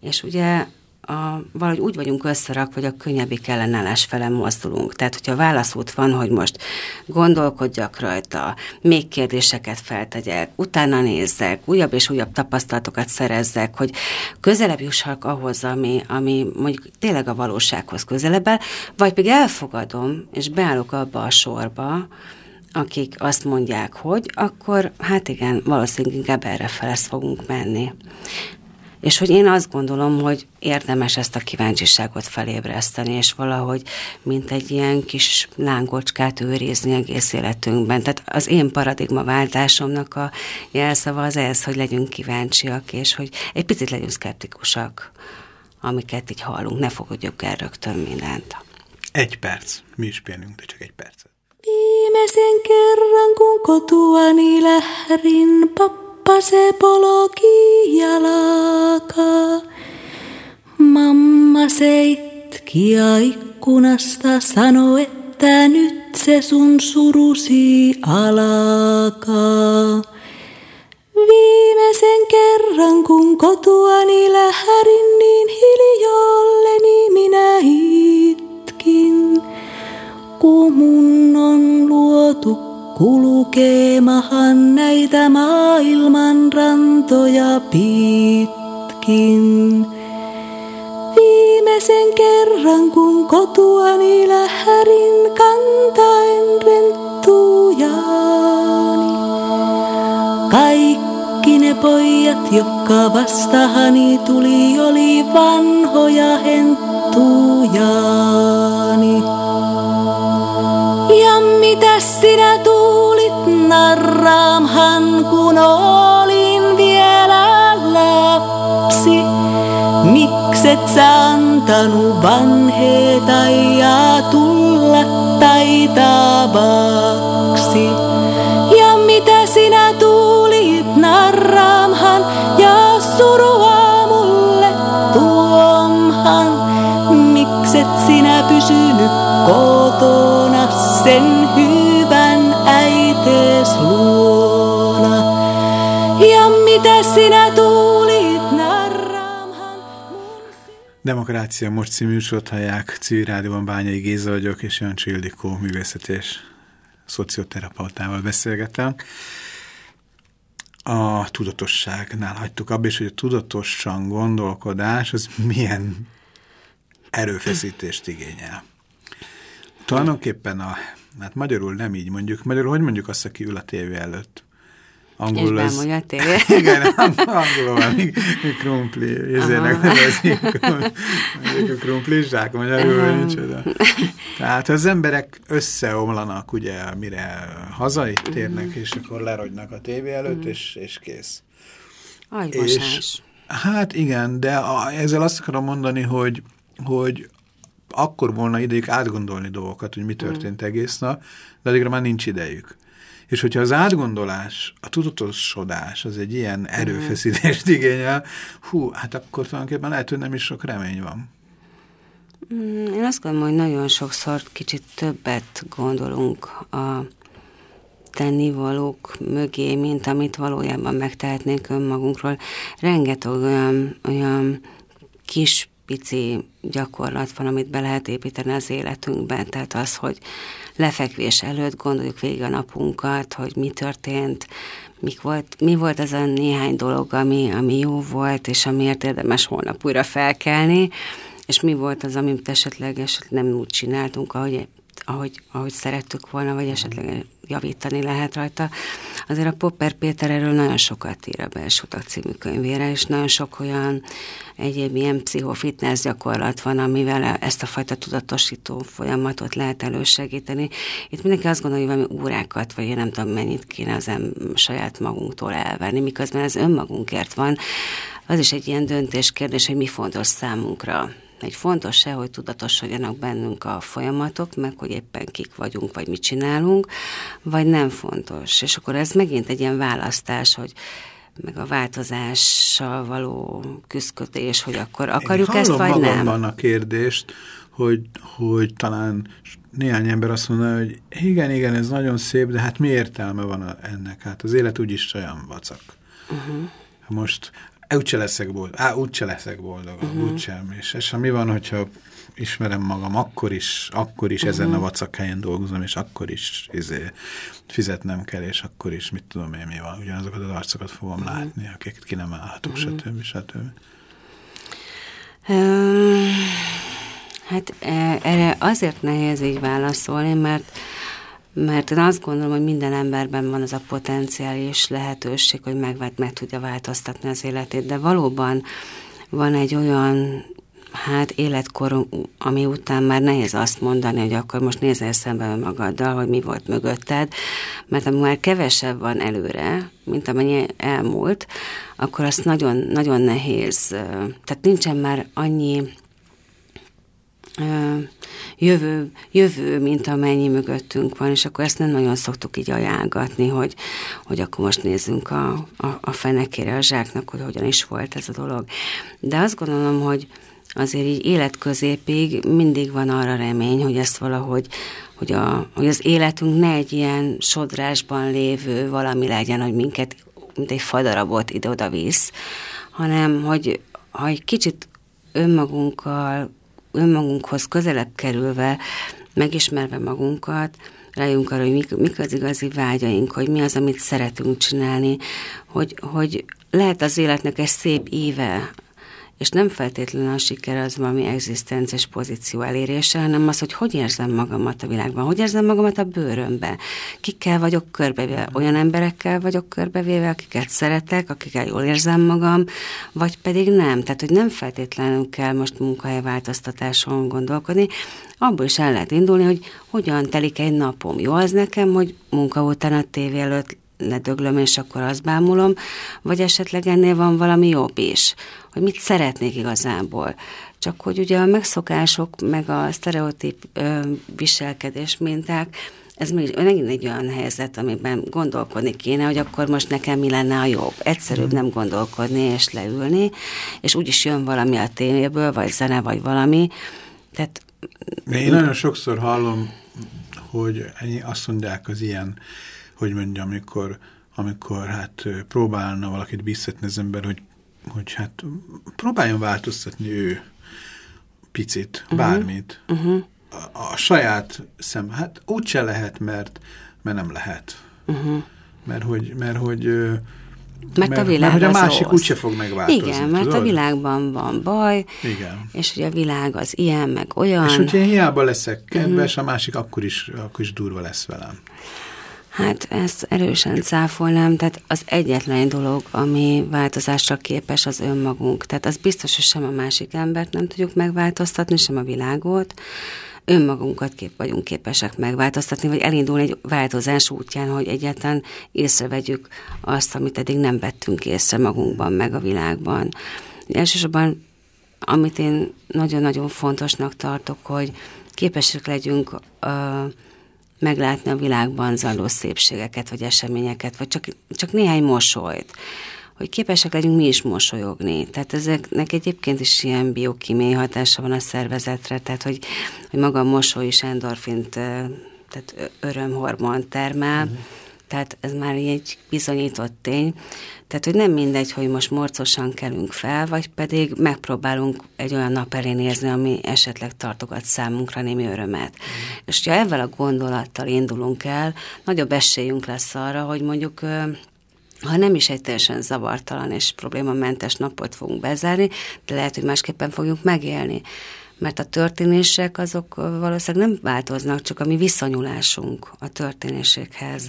És ugye a, valahogy úgy vagyunk összerak, hogy a könnyebbik ellenállás fele mozdulunk. Tehát, hogyha válaszút van, hogy most gondolkodjak rajta, még kérdéseket feltegyek, utána nézzek, újabb és újabb tapasztalatokat szerezzek, hogy közelebb jussak ahhoz, ami, ami mondjuk tényleg a valósághoz közelebb vagy pedig elfogadom, és beállok abba a sorba, akik azt mondják, hogy akkor hát igen, valószínűleg inkább erre fogunk menni. És hogy én azt gondolom, hogy érdemes ezt a kíváncsiságot felébreszteni, és valahogy, mint egy ilyen kis lángocskát őrizni egész életünkben. Tehát az én paradigmaváltásomnak a jelszava az ez, hogy legyünk kíváncsiak, és hogy egy picit legyünk szkeptikusak, amiket így hallunk, ne fogadjuk el rögtön mindent. Egy perc. Mi is pihenünk, de csak egy percet. Viimeisen kerran, kun kotuani lähdin, pap se poloki jalaka. Mamma seitki ikkunasta sano, että nyt se sun surusi alkaa. Viimeisen kerran kun kotuani lähdin, niin hiljolleni minä itkin. Kun mun on luotu kulkemahan näitä maailman rantoja pitkin. Viimeisen kerran kun kotuani lähärin kantaen renttujaani. Kaikki ne pojat, jotka vastahani tuli, oli vanhoja henttujaani. Mitä sinä tuulit narraamhan, kun olin vielä lapsi? Mikse et sä antanut vanheita ja tulla taitavaksi? Ja mitä sinä tulit narraamhan ja surua mulle tuomhan? Mikset sinä pysynyt kotona sen mitä sinä tulit narraamhan Demokrácia most című hallják, civil rádióban Bányai Géza vagyok, és Jancsi Ildikó művészet és szocioterapeutával beszélgetem. A tudatosságnál hagytuk abba, és hogy a tudatosan gondolkodás az milyen erőfeszítést igényel. Tulajdonképpen a, hát magyarul nem így mondjuk, magyarul hogy mondjuk azt, aki ül a tévé előtt? Angolul és bámolja a tévé. Igen, angolul van, krumpli, ezért nevezik, a krumplizsák, magyarul nincs oda. Tehát az emberek összeomlanak, ugye, mire hazai térnek, és akkor lerogynak a tévé előtt, és, és kész. És, hát igen, de a, ezzel azt akarom mondani, hogy, hogy akkor volna idejük átgondolni dolgokat, hogy mi történt egész nap, de addigra már nincs idejük. És hogyha az átgondolás, a tudatosodás az egy ilyen erőfeszítést igényel, hú, hát akkor tulajdonképpen lehet, hogy nem is sok remény van. Én azt gondolom, hogy nagyon sokszor kicsit többet gondolunk a tennivalók mögé, mint amit valójában megtehetnénk önmagunkról. Rengeteg olyan, olyan kis pici gyakorlat van, amit be lehet építeni az életünkben. Tehát az, hogy lefekvés előtt gondoljuk végig a napunkat, hogy mi történt, mik volt, mi volt az a néhány dolog, ami, ami jó volt, és amiért érdemes holnap újra felkelni, és mi volt az, amit esetleg, esetleg nem úgy csináltunk, ahogy ahogy, ahogy szerettük volna, vagy esetleg javítani lehet rajta. Azért a Popper Péter erről nagyon sokat ír a Belsutak című könyvére, és nagyon sok olyan egyéb ilyen pszichofitness gyakorlat van, amivel ezt a fajta tudatosító folyamatot lehet elősegíteni. Itt mindenki azt gondolja, hogy valami órákat, vagy én nem tudom mennyit kéne az em saját magunktól elvenni, miközben ez önmagunkért van. Az is egy ilyen döntéskérdés, hogy mi fontos számunkra egy fontos-e, hogy tudatosodjanak bennünk a folyamatok, meg hogy éppen kik vagyunk, vagy mit csinálunk, vagy nem fontos. És akkor ez megint egy ilyen választás, hogy meg a változással való küzdködés, hogy akkor akarjuk Én ezt, vagy nem. a kérdést, hogy, hogy talán néhány ember azt mondja, hogy igen, igen, ez nagyon szép, de hát mi értelme van ennek? Hát az élet úgyis olyan vacak. Uh -huh. Most úgyse leszek boldog, á, úgyse leszek boldog, uh -huh. úgysem. És, és mi van, hogyha ismerem magam, akkor is, akkor is uh -huh. ezen a mhm. vacak helyen dolgozom, és akkor is izé, fizetnem kell, és akkor is, mit tudom én, mi van, ugyanazokat az arcokat fogom uh -huh. látni, akiket ki nem állhatok, uh -huh. stb. stb. Um, hát e, erre azért nehéz így válaszolni, mert mert én azt gondolom, hogy minden emberben van az a potenciális lehetőség, hogy meg, meg tudja változtatni az életét, de valóban van egy olyan hát életkor, ami után már nehéz azt mondani, hogy akkor most nézel szembe magaddal, hogy mi volt mögötted, mert amikor már kevesebb van előre, mint amennyi elmúlt, akkor azt nagyon, nagyon nehéz, tehát nincsen már annyi jövő, jövő, mint amennyi mögöttünk van, és akkor ezt nem nagyon szoktuk így ajánlgatni, hogy, hogy akkor most nézzünk a, a, a fenekére a zsáknak, hogy hogyan is volt ez a dolog. De azt gondolom, hogy azért így életközépig mindig van arra remény, hogy ezt valahogy, hogy, a, hogy az életünk ne egy ilyen sodrásban lévő valami legyen, hogy minket, mint egy fadarabot ide-oda visz, hanem hogy ha egy kicsit önmagunkkal önmagunkhoz közelebb kerülve, megismerve magunkat, rájunk arra, hogy mik, mik az igazi vágyaink, hogy mi az, amit szeretünk csinálni, hogy, hogy lehet az életnek egy szép éve, és nem feltétlenül a siker az valami egzisztenciás pozíció elérése, hanem az, hogy hogy érzem magamat a világban, hogy érzem magamat a bőrömbe, kikkel vagyok körbevéve, olyan emberekkel vagyok körbevéve, akiket szeretek, akikkel jól érzem magam, vagy pedig nem. Tehát, hogy nem feltétlenül kell most munkahelyváltoztatáson gondolkodni, abból is el lehet indulni, hogy hogyan telik egy napom. Jó az nekem, hogy munka után a tévé előtt ledöglöm, és akkor azt bámulom, vagy esetleg ennél van valami jobb is, hogy mit szeretnék igazából. Csak hogy ugye a megszokások, meg a sztereotíp ö, viselkedés minták, ez még megint egy olyan helyzet, amiben gondolkodni kéne, hogy akkor most nekem mi lenne a jobb. Egyszerűbb nem gondolkodni és leülni, és úgyis jön valami a téméből, vagy zene, vagy valami. Tehát, Én nagyon sokszor hallom, hogy azt mondják az ilyen, hogy mondjam, amikor, amikor hát próbálna valakit biztatni az ember, hogy, hogy hát próbáljon változtatni ő picit, -huh. bármit. Uh -huh a, a saját szem, hát úgyse lehet, mert, mert nem lehet. Uh -huh. Mert hogy, mert hogy mert, mert, a világ mert hogy a másik úgyse fog megváltozni. Igen, mert tudod? a világban van baj, Igen. és hogy a világ az ilyen, meg olyan. És hogyha én hiába leszek kedves, -huh. a másik akkor is, akkor is durva lesz velem. Hát ezt erősen cáfolnám, tehát az egyetlen dolog, ami változásra képes, az önmagunk. Tehát az biztos, hogy sem a másik embert nem tudjuk megváltoztatni, sem a világot, önmagunkat kép vagyunk képesek megváltoztatni, vagy elindulni egy változás útján, hogy egyáltalán észrevegyük azt, amit eddig nem vettünk észre magunkban, meg a világban. Elsősorban, amit én nagyon-nagyon fontosnak tartok, hogy képesek legyünk uh, meglátni a világban zajló szépségeket, vagy eseményeket, vagy csak, csak néhány mosolyt hogy képesek legyünk mi is mosolyogni. Tehát ezeknek egyébként is ilyen biokémiai hatása van a szervezetre, tehát hogy, hogy maga a mosoly is endorfint, tehát örömhormon termel, uh-huh. Tehát ez már egy bizonyított tény. Tehát, hogy nem mindegy, hogy most morcosan kelünk fel, vagy pedig megpróbálunk egy olyan nap elé nézni, ami esetleg tartogat számunkra némi örömet. Uh-huh. És ha ezzel a gondolattal indulunk el, nagyobb esélyünk lesz arra, hogy mondjuk ha nem is egy teljesen zavartalan és problémamentes napot fogunk bezárni, de lehet, hogy másképpen fogjuk megélni. Mert a történések azok valószínűleg nem változnak, csak a mi viszonyulásunk a történésekhez.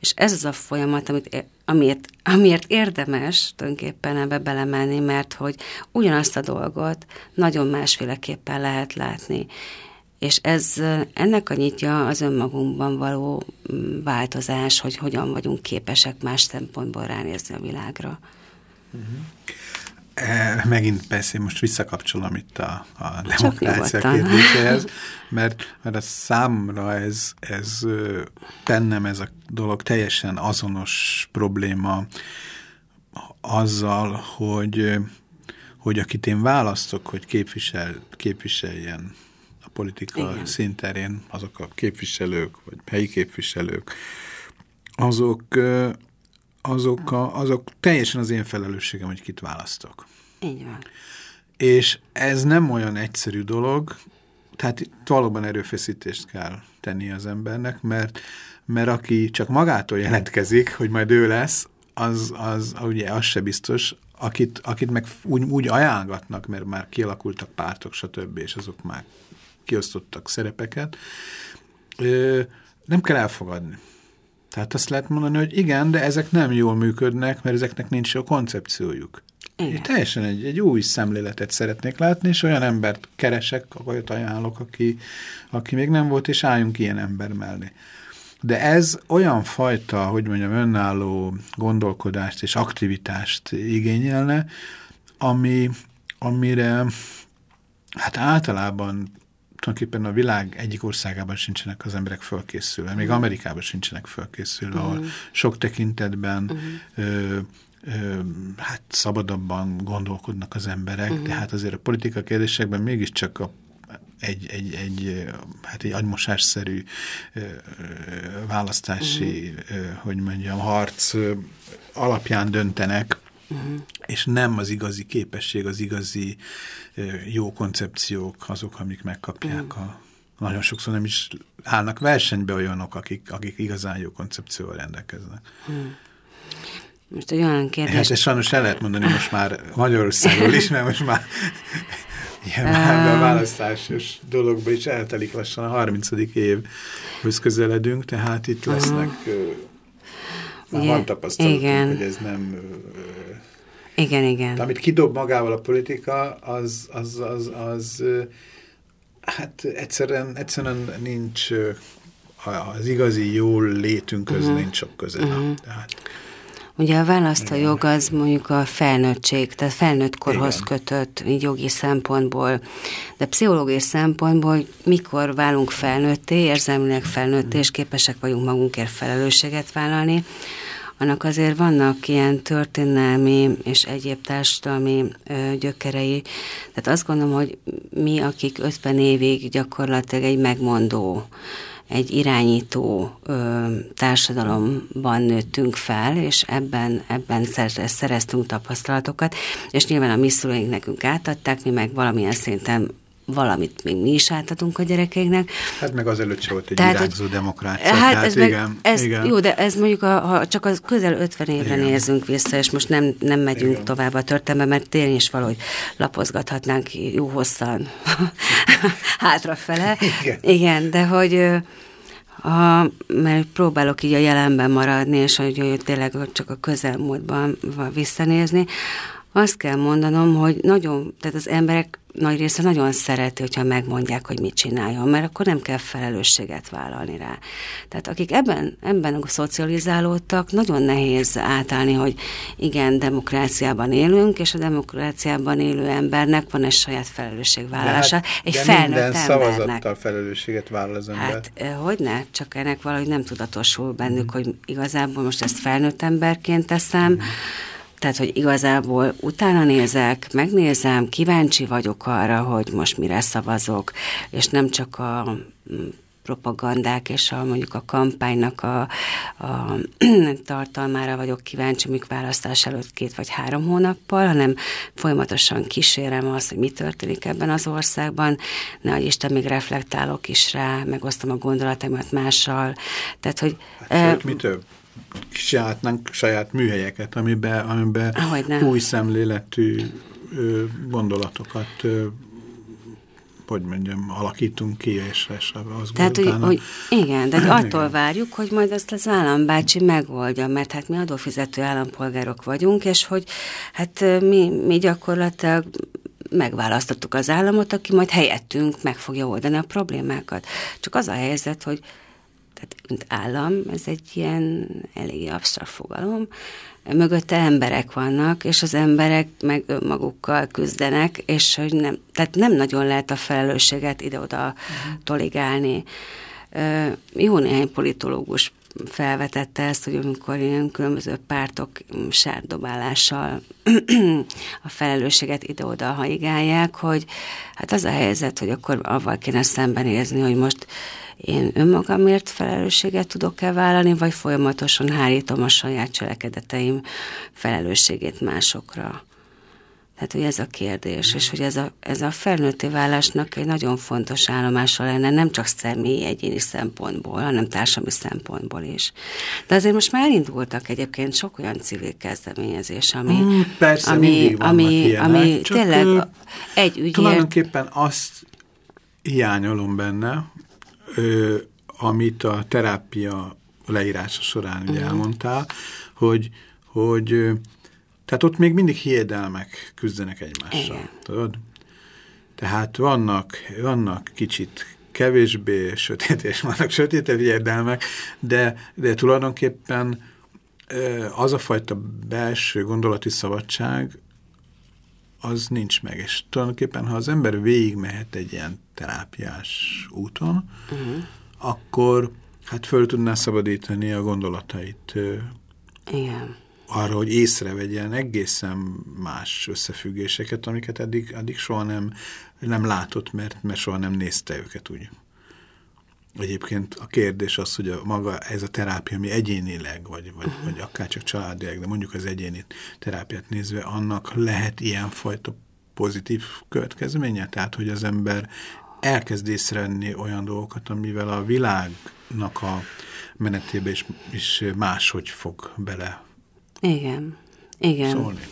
És ez az a folyamat, amit, amiért, amiért érdemes tulajdonképpen ebbe belemenni, mert hogy ugyanazt a dolgot nagyon másféleképpen lehet látni és ez ennek a nyitja az önmagunkban való mm, változás, hogy hogyan vagyunk képesek más szempontból ránézni a világra. Uh -huh. E, megint persze most visszakapcsolom itt a, a demokrácia kérdéséhez, mert, mert a számra ez, ez bennem ez a dolog teljesen azonos probléma azzal, hogy, hogy akit én választok, hogy képvisel, képviseljen politika Igen. szinterén azok a képviselők, vagy helyi képviselők, azok, azok, a, azok teljesen az én felelősségem, hogy kit választok. Így van. És ez nem olyan egyszerű dolog, tehát itt valóban erőfeszítést kell tenni az embernek, mert, mert aki csak magától jelentkezik, hogy majd ő lesz, az, az ugye az se biztos, akit, akit meg úgy, úgy ajánlgatnak, mert már kialakultak pártok, stb., és azok már kiosztottak szerepeket, nem kell elfogadni. Tehát azt lehet mondani, hogy igen, de ezek nem jól működnek, mert ezeknek nincs jó koncepciójuk. Igen. teljesen egy, egy új szemléletet szeretnék látni, és olyan embert keresek, olyat ajánlok, aki, aki még nem volt, és álljunk ilyen ember mellé. De ez olyan fajta, hogy mondjam, önálló gondolkodást és aktivitást igényelne, ami, amire hát általában tulajdonképpen a világ egyik országában sincsenek az emberek fölkészülve, még Amerikában sincsenek fölkészülve, uh -huh. ahol sok tekintetben uh -huh. ö, ö, hát szabadabban gondolkodnak az emberek, uh -huh. de hát azért a politika kérdésekben mégiscsak a egy, egy, egy, hát egy agymosásszerű választási, uh -huh. hogy mondjam, harc alapján döntenek, uh -huh. és nem az igazi képesség, az igazi jó koncepciók azok, amik megkapják uh -huh. a nagyon sokszor nem is állnak versenybe olyanok, akik, akik igazán jó koncepcióval rendelkeznek. Hmm. Most egy olyan kérdés... Hát ezt sajnos el lehet mondani most már Magyarországról is, mert most már ilyen um... választásos dologba is eltelik lassan a 30. évhöz közeledünk, tehát itt lesznek uh már igen, van tapasztalatunk, igen. hogy ez nem... Igen, igen. De amit kidob magával a politika, az, az, az, az hát egyszerűen, egyszerűen nincs az igazi jól létünk közül uh-huh. nincs sok köze. Uh-huh. Tehát, Ugye a választójog az mondjuk a felnőttség, tehát felnőtt korhoz Igen. kötött így jogi szempontból, de pszichológiai szempontból mikor válunk felnőtté, érzelmileg felnőtté, és képesek vagyunk magunkért felelősséget vállalni, annak azért vannak ilyen történelmi és egyéb társadalmi ö, gyökerei. Tehát azt gondolom, hogy mi, akik 50 évig gyakorlatilag egy megmondó, egy irányító ö, társadalomban nőttünk fel, és ebben, ebben szereztünk tapasztalatokat, és nyilván a mi szüleink nekünk átadták, mi meg valamilyen szinten valamit még mi is átadunk a gyerekeinknek. Hát meg az előtt se volt egy tehát, irányzó demokrácia. Hát tehát ez igen, meg, ez, igen. Jó, de ez mondjuk, a, ha csak az közel 50 évre igen. nézünk vissza, és most nem, nem megyünk igen. tovább a történetbe, mert tényleg is valahogy lapozgathatnánk jó hosszan hátrafele. Igen. igen, de hogy a, mert próbálok így a jelenben maradni, és hogy, hogy tényleg csak a közelmúltban visszanézni, azt kell mondanom, hogy nagyon, tehát az emberek nagy része nagyon szereti, hogyha megmondják, hogy mit csináljon, mert akkor nem kell felelősséget vállalni rá. Tehát akik ebben, ebben szocializálódtak, nagyon nehéz átállni, hogy igen, demokráciában élünk, és a demokráciában élő embernek van egy saját felelősségvállalása. Hát, egy de felnőtt minden embernek. szavazattal felelősséget vállal az ember. Hát, eh, hogy ne? Csak ennek valahogy nem tudatosul bennük, mm. hogy igazából most ezt felnőtt emberként teszem, mm tehát, hogy igazából utána nézek, megnézem, kíváncsi vagyok arra, hogy most mire szavazok, és nem csak a mm, propagandák és a, mondjuk a kampánynak a, a tartalmára vagyok kíváncsi, mondjuk választás előtt két vagy három hónappal, hanem folyamatosan kísérem azt, hogy mi történik ebben az országban, ne hogy Isten még reflektálok is rá, megosztom a gondolataimat mással. Tehát, hogy... Hát, sőt, mi több? Csinálhatnánk saját műhelyeket, amiben, amiben új szemléletű ö, gondolatokat ö, hogy mondjam, alakítunk ki, és, és az Tehát, hogy, hogy igen, de igen. attól várjuk, hogy majd azt az állambácsi megoldja, mert hát mi adófizető állampolgárok vagyunk, és hogy hát mi, mi gyakorlatilag megválasztottuk az államot, aki majd helyettünk meg fogja oldani a problémákat. Csak az a helyzet, hogy tehát mint állam, ez egy ilyen eléggé absztrakt fogalom, mögötte emberek vannak, és az emberek meg magukkal küzdenek, és hogy nem, tehát nem nagyon lehet a felelősséget ide-oda uh-huh. toligálni. Jó néhány politológus felvetette ezt, hogy amikor ilyen különböző pártok sárdobálással a felelősséget ide-oda haigálják, hogy hát az a helyzet, hogy akkor avval kéne szembenézni, hogy most én önmagamért felelősséget tudok-e vállalni, vagy folyamatosan hárítom a saját cselekedeteim felelősségét másokra. Tehát, hogy ez a kérdés, és hogy ez a, ez a felnőtté válásnak egy nagyon fontos állomása lenne, nem csak személyi, egyéni szempontból, hanem társadalmi szempontból is. De azért most már elindultak egyébként sok olyan civil kezdeményezés, ami, mm, persze, ami, ami, ami tényleg egy ügyért... Tulajdonképpen azt hiányolom benne, ö, amit a terápia leírása során ugye uh-huh. elmondtál, hogy, hogy tehát ott még mindig hiedelmek küzdenek egymással. Igen. Tudod? Tehát vannak, vannak kicsit kevésbé sötét, és vannak sötétebb hiedelmek, de, de tulajdonképpen az a fajta belső gondolati szabadság, az nincs meg. És tulajdonképpen, ha az ember végigmehet egy ilyen terápiás úton, uh mhm. -huh. akkor hát föl tudná szabadítani a gondolatait. Igen. Arra, hogy észrevegyen egészen más összefüggéseket, amiket eddig, eddig soha nem, nem látott, mert, mert soha nem nézte őket úgy. Egyébként a kérdés az, hogy a maga ez a terápia, ami egyénileg, vagy, vagy, uh -huh. vagy akár csak családileg, de mondjuk az egyéni terápiát nézve, annak lehet ilyenfajta pozitív következménye? Tehát, hogy az ember elkezd észrevenni olyan dolgokat, amivel a világnak a menetébe is, is máshogy fog bele Igen, igen. szólni.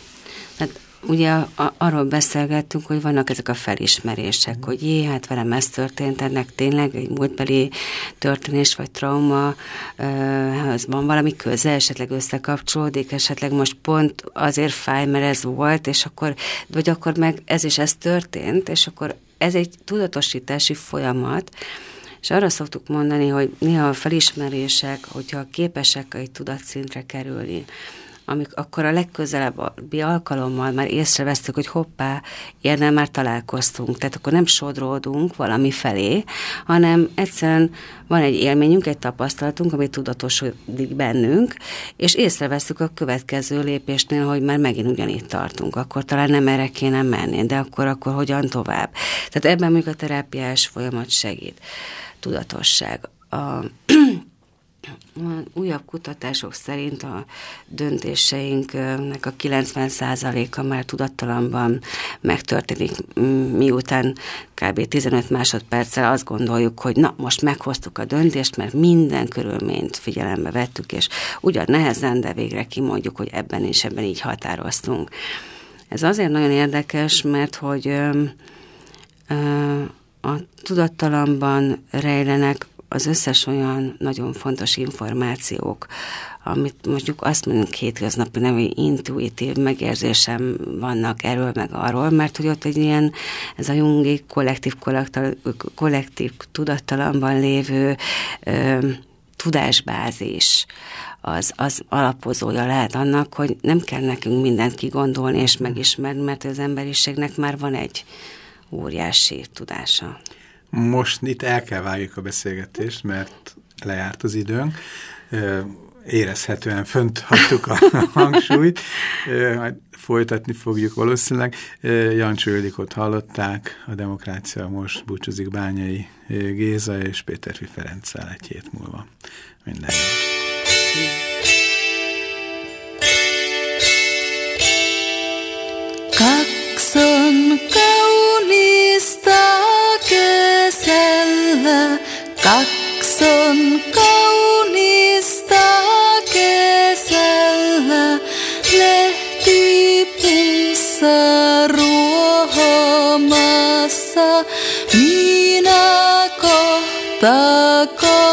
Hát ugye a, arról beszélgettünk, hogy vannak ezek a felismerések, mm. hogy jé, hát velem ez történt, ennek tényleg egy múltbeli történés vagy trauma, az van valami köze, esetleg összekapcsolódik, esetleg most pont azért fáj, mert ez volt, és akkor, vagy akkor meg ez is ez történt, és akkor ez egy tudatosítási folyamat, És arra szoktuk mondani, hogy néha a felismerések, hogyha képesek egy tudatszintre kerülni, amik akkor a legközelebbi alkalommal már észrevesztük, hogy hoppá, ilyennel már találkoztunk. Tehát akkor nem sodródunk valami felé, hanem egyszerűen van egy élményünk, egy tapasztalatunk, ami tudatosodik bennünk, és észrevesztük a következő lépésnél, hogy már megint ugyanígy tartunk. Akkor talán nem erre kéne menni, de akkor, akkor hogyan tovább. Tehát ebben még a terápiás folyamat segít. Tudatosság. A újabb kutatások szerint a döntéseinknek a 90%-a már tudattalanban megtörténik, miután kb. 15 másodperccel azt gondoljuk, hogy na, most meghoztuk a döntést, mert minden körülményt figyelembe vettük, és ugyan nehezen, de végre kimondjuk, hogy ebben és ebben így határoztunk. Ez azért nagyon érdekes, mert hogy ö, ö, a tudattalamban rejlenek az összes olyan nagyon fontos információk, amit mondjuk azt mondjuk hétköznapi nevű intuitív megérzésem vannak erről meg arról, mert hogy ott egy ilyen, ez a jungi kollektív, kollektív tudattalamban lévő ö, tudásbázis, az, az alapozója lehet annak, hogy nem kell nekünk mindent kigondolni és megismerni, mert az emberiségnek már van egy óriási tudása. Most itt el kell vágjuk a beszélgetést, mert lejárt az időnk. Érezhetően fönt hagytuk a hangsúlyt. Majd folytatni fogjuk valószínűleg. Jancsó Ildikot hallották, a Demokrácia most búcsúzik Bányai Géza és Péterfi Ferenccel egy hét múlva. Minden jót! Kesällä, kakson kaunista kesällä, lehti puussa ruohomassa, minä kohta kolmantena.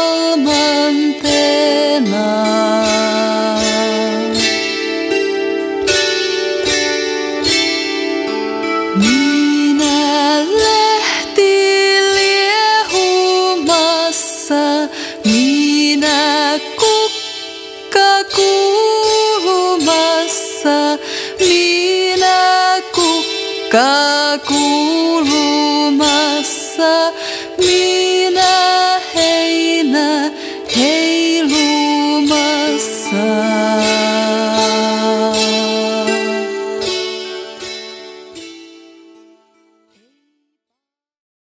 Ka kuulumassa minä heinä